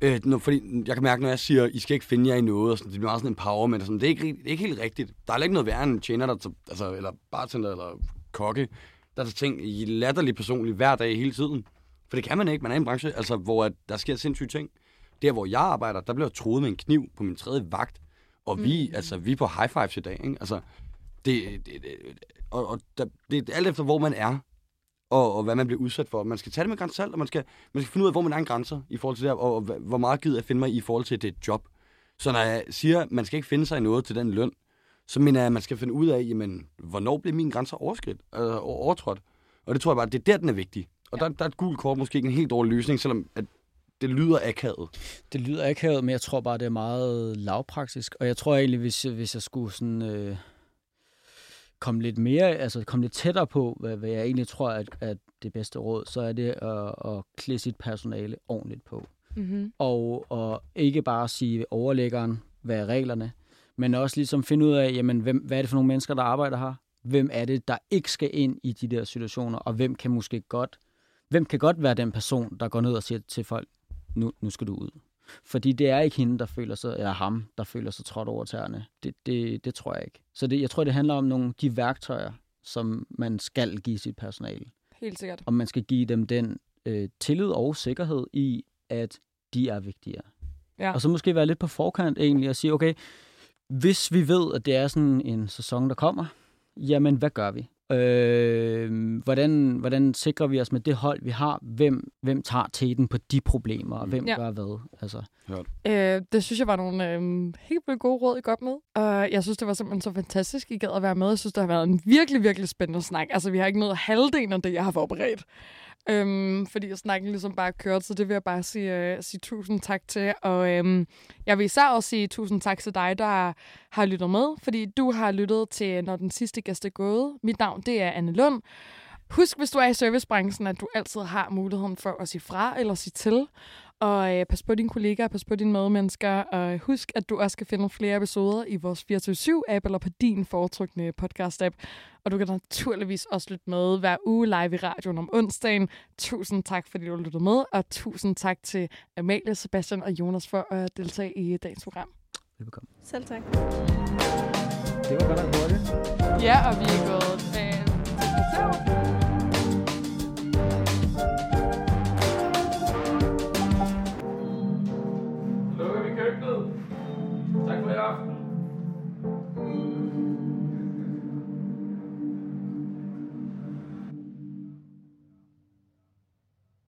øh, når, fordi jeg kan mærke, når jeg siger, I skal ikke finde jer i noget, og sådan, det bliver meget sådan en empowerment, og sådan, det, er ikke, det er ikke helt rigtigt. Der er ikke noget værre end en tjener, der, altså, eller bartender, eller kokke, der tager ting i latterligt personligt hver dag hele tiden. For det kan man ikke. Man er i en branche, altså, hvor at der sker sindssyge ting. Der, hvor jeg arbejder, der bliver jeg troet med en kniv på min tredje vagt. Og vi, mm. altså, vi er på high fives i dag, ikke? Altså, det, det, det, og, og der, det er alt efter, hvor man er, og, og hvad man bliver udsat for. Man skal tage det med grænsalt, og man skal, man skal finde ud af, hvor man er en grænser i forhold til det og, og hvor meget gider jeg finde mig i forhold til, det er et job. Så når jeg siger, at man skal ikke finde sig i noget til den løn, så mener jeg, at man skal finde ud af, jamen, hvornår bliver mine grænser overskridt, øh, overtrådt. Og det tror jeg bare, det er der, den er vigtig. Og ja. der, der er et gult kort måske ikke en helt dårlig løsning, selvom at det lyder akavet. Det lyder akavet, men jeg tror bare, det er meget lavpraktisk. Og jeg tror egentlig, hvis, jeg- hvis jeg skulle sådan, øh, komme lidt mere, altså komme lidt tættere på, hvad, hvad jeg egentlig tror, at, at det bedste råd, så er det at, at klæde sit personale ordentligt på. Mm-hmm. Og, og ikke bare sige overlæggeren, hvad er reglerne, men også ligesom finde ud af, jamen, hvem, hvad er det for nogle mennesker, der arbejder her? Hvem er det, der ikke skal ind i de der situationer, og hvem kan måske godt, hvem kan godt være den person, der går ned og siger til folk, nu, nu skal du ud. Fordi det er ikke hende, der føler sig, eller ham, der føler sig trådt over tæerne. Det, det, det tror jeg ikke. Så det, jeg tror, det handler om nogle de værktøjer, som man skal give sit personale. Helt sikkert. Og man skal give dem den øh, tillid og sikkerhed i, at de er vigtigere. Ja. Og så måske være lidt på forkant egentlig og sige, okay, hvis vi ved, at det er sådan en sæson, der kommer, jamen hvad gør vi? Øh, hvordan, hvordan sikrer vi os med det hold, vi har? Hvem, hvem tager teten på de problemer, og hvem Ja. gør hvad? Altså, Øh, det synes jeg var nogle øh, helt vildt gode råd, I godt med. Og jeg synes, det var simpelthen så fantastisk, I gad at være med. Jeg synes, det har været en virkelig, virkelig spændende snak. Altså, vi har ikke nået halvdelen af det, jeg har forberedt. Øhm, fordi jeg snakken ligesom bare kørt, så det vil jeg bare sige, øh, sige tusind tak til. Og øhm, jeg vil især også sige tusind tak til dig, der har lyttet med, fordi du har lyttet til, når den sidste gæst er gået. Mit navn, det er Anne Lund. Husk, hvis du er i servicebranchen, at du altid har muligheden for at sige fra eller sige til. Og øh, pas på dine kollegaer, pas på dine medmennesker, og husk, at du også kan finde flere episoder i vores 24-7-app eller på din foretrukne podcast-app. Og du kan naturligvis også lytte med hver uge live i radioen om onsdagen. Tusind tak, fordi du lyttede med, og tusind tak til Amalie, Sebastian og Jonas for at deltage i dagens program. velbekomme. Selv tak. Det var godt nok hurtigt. Ja, og vi er gået øh, til.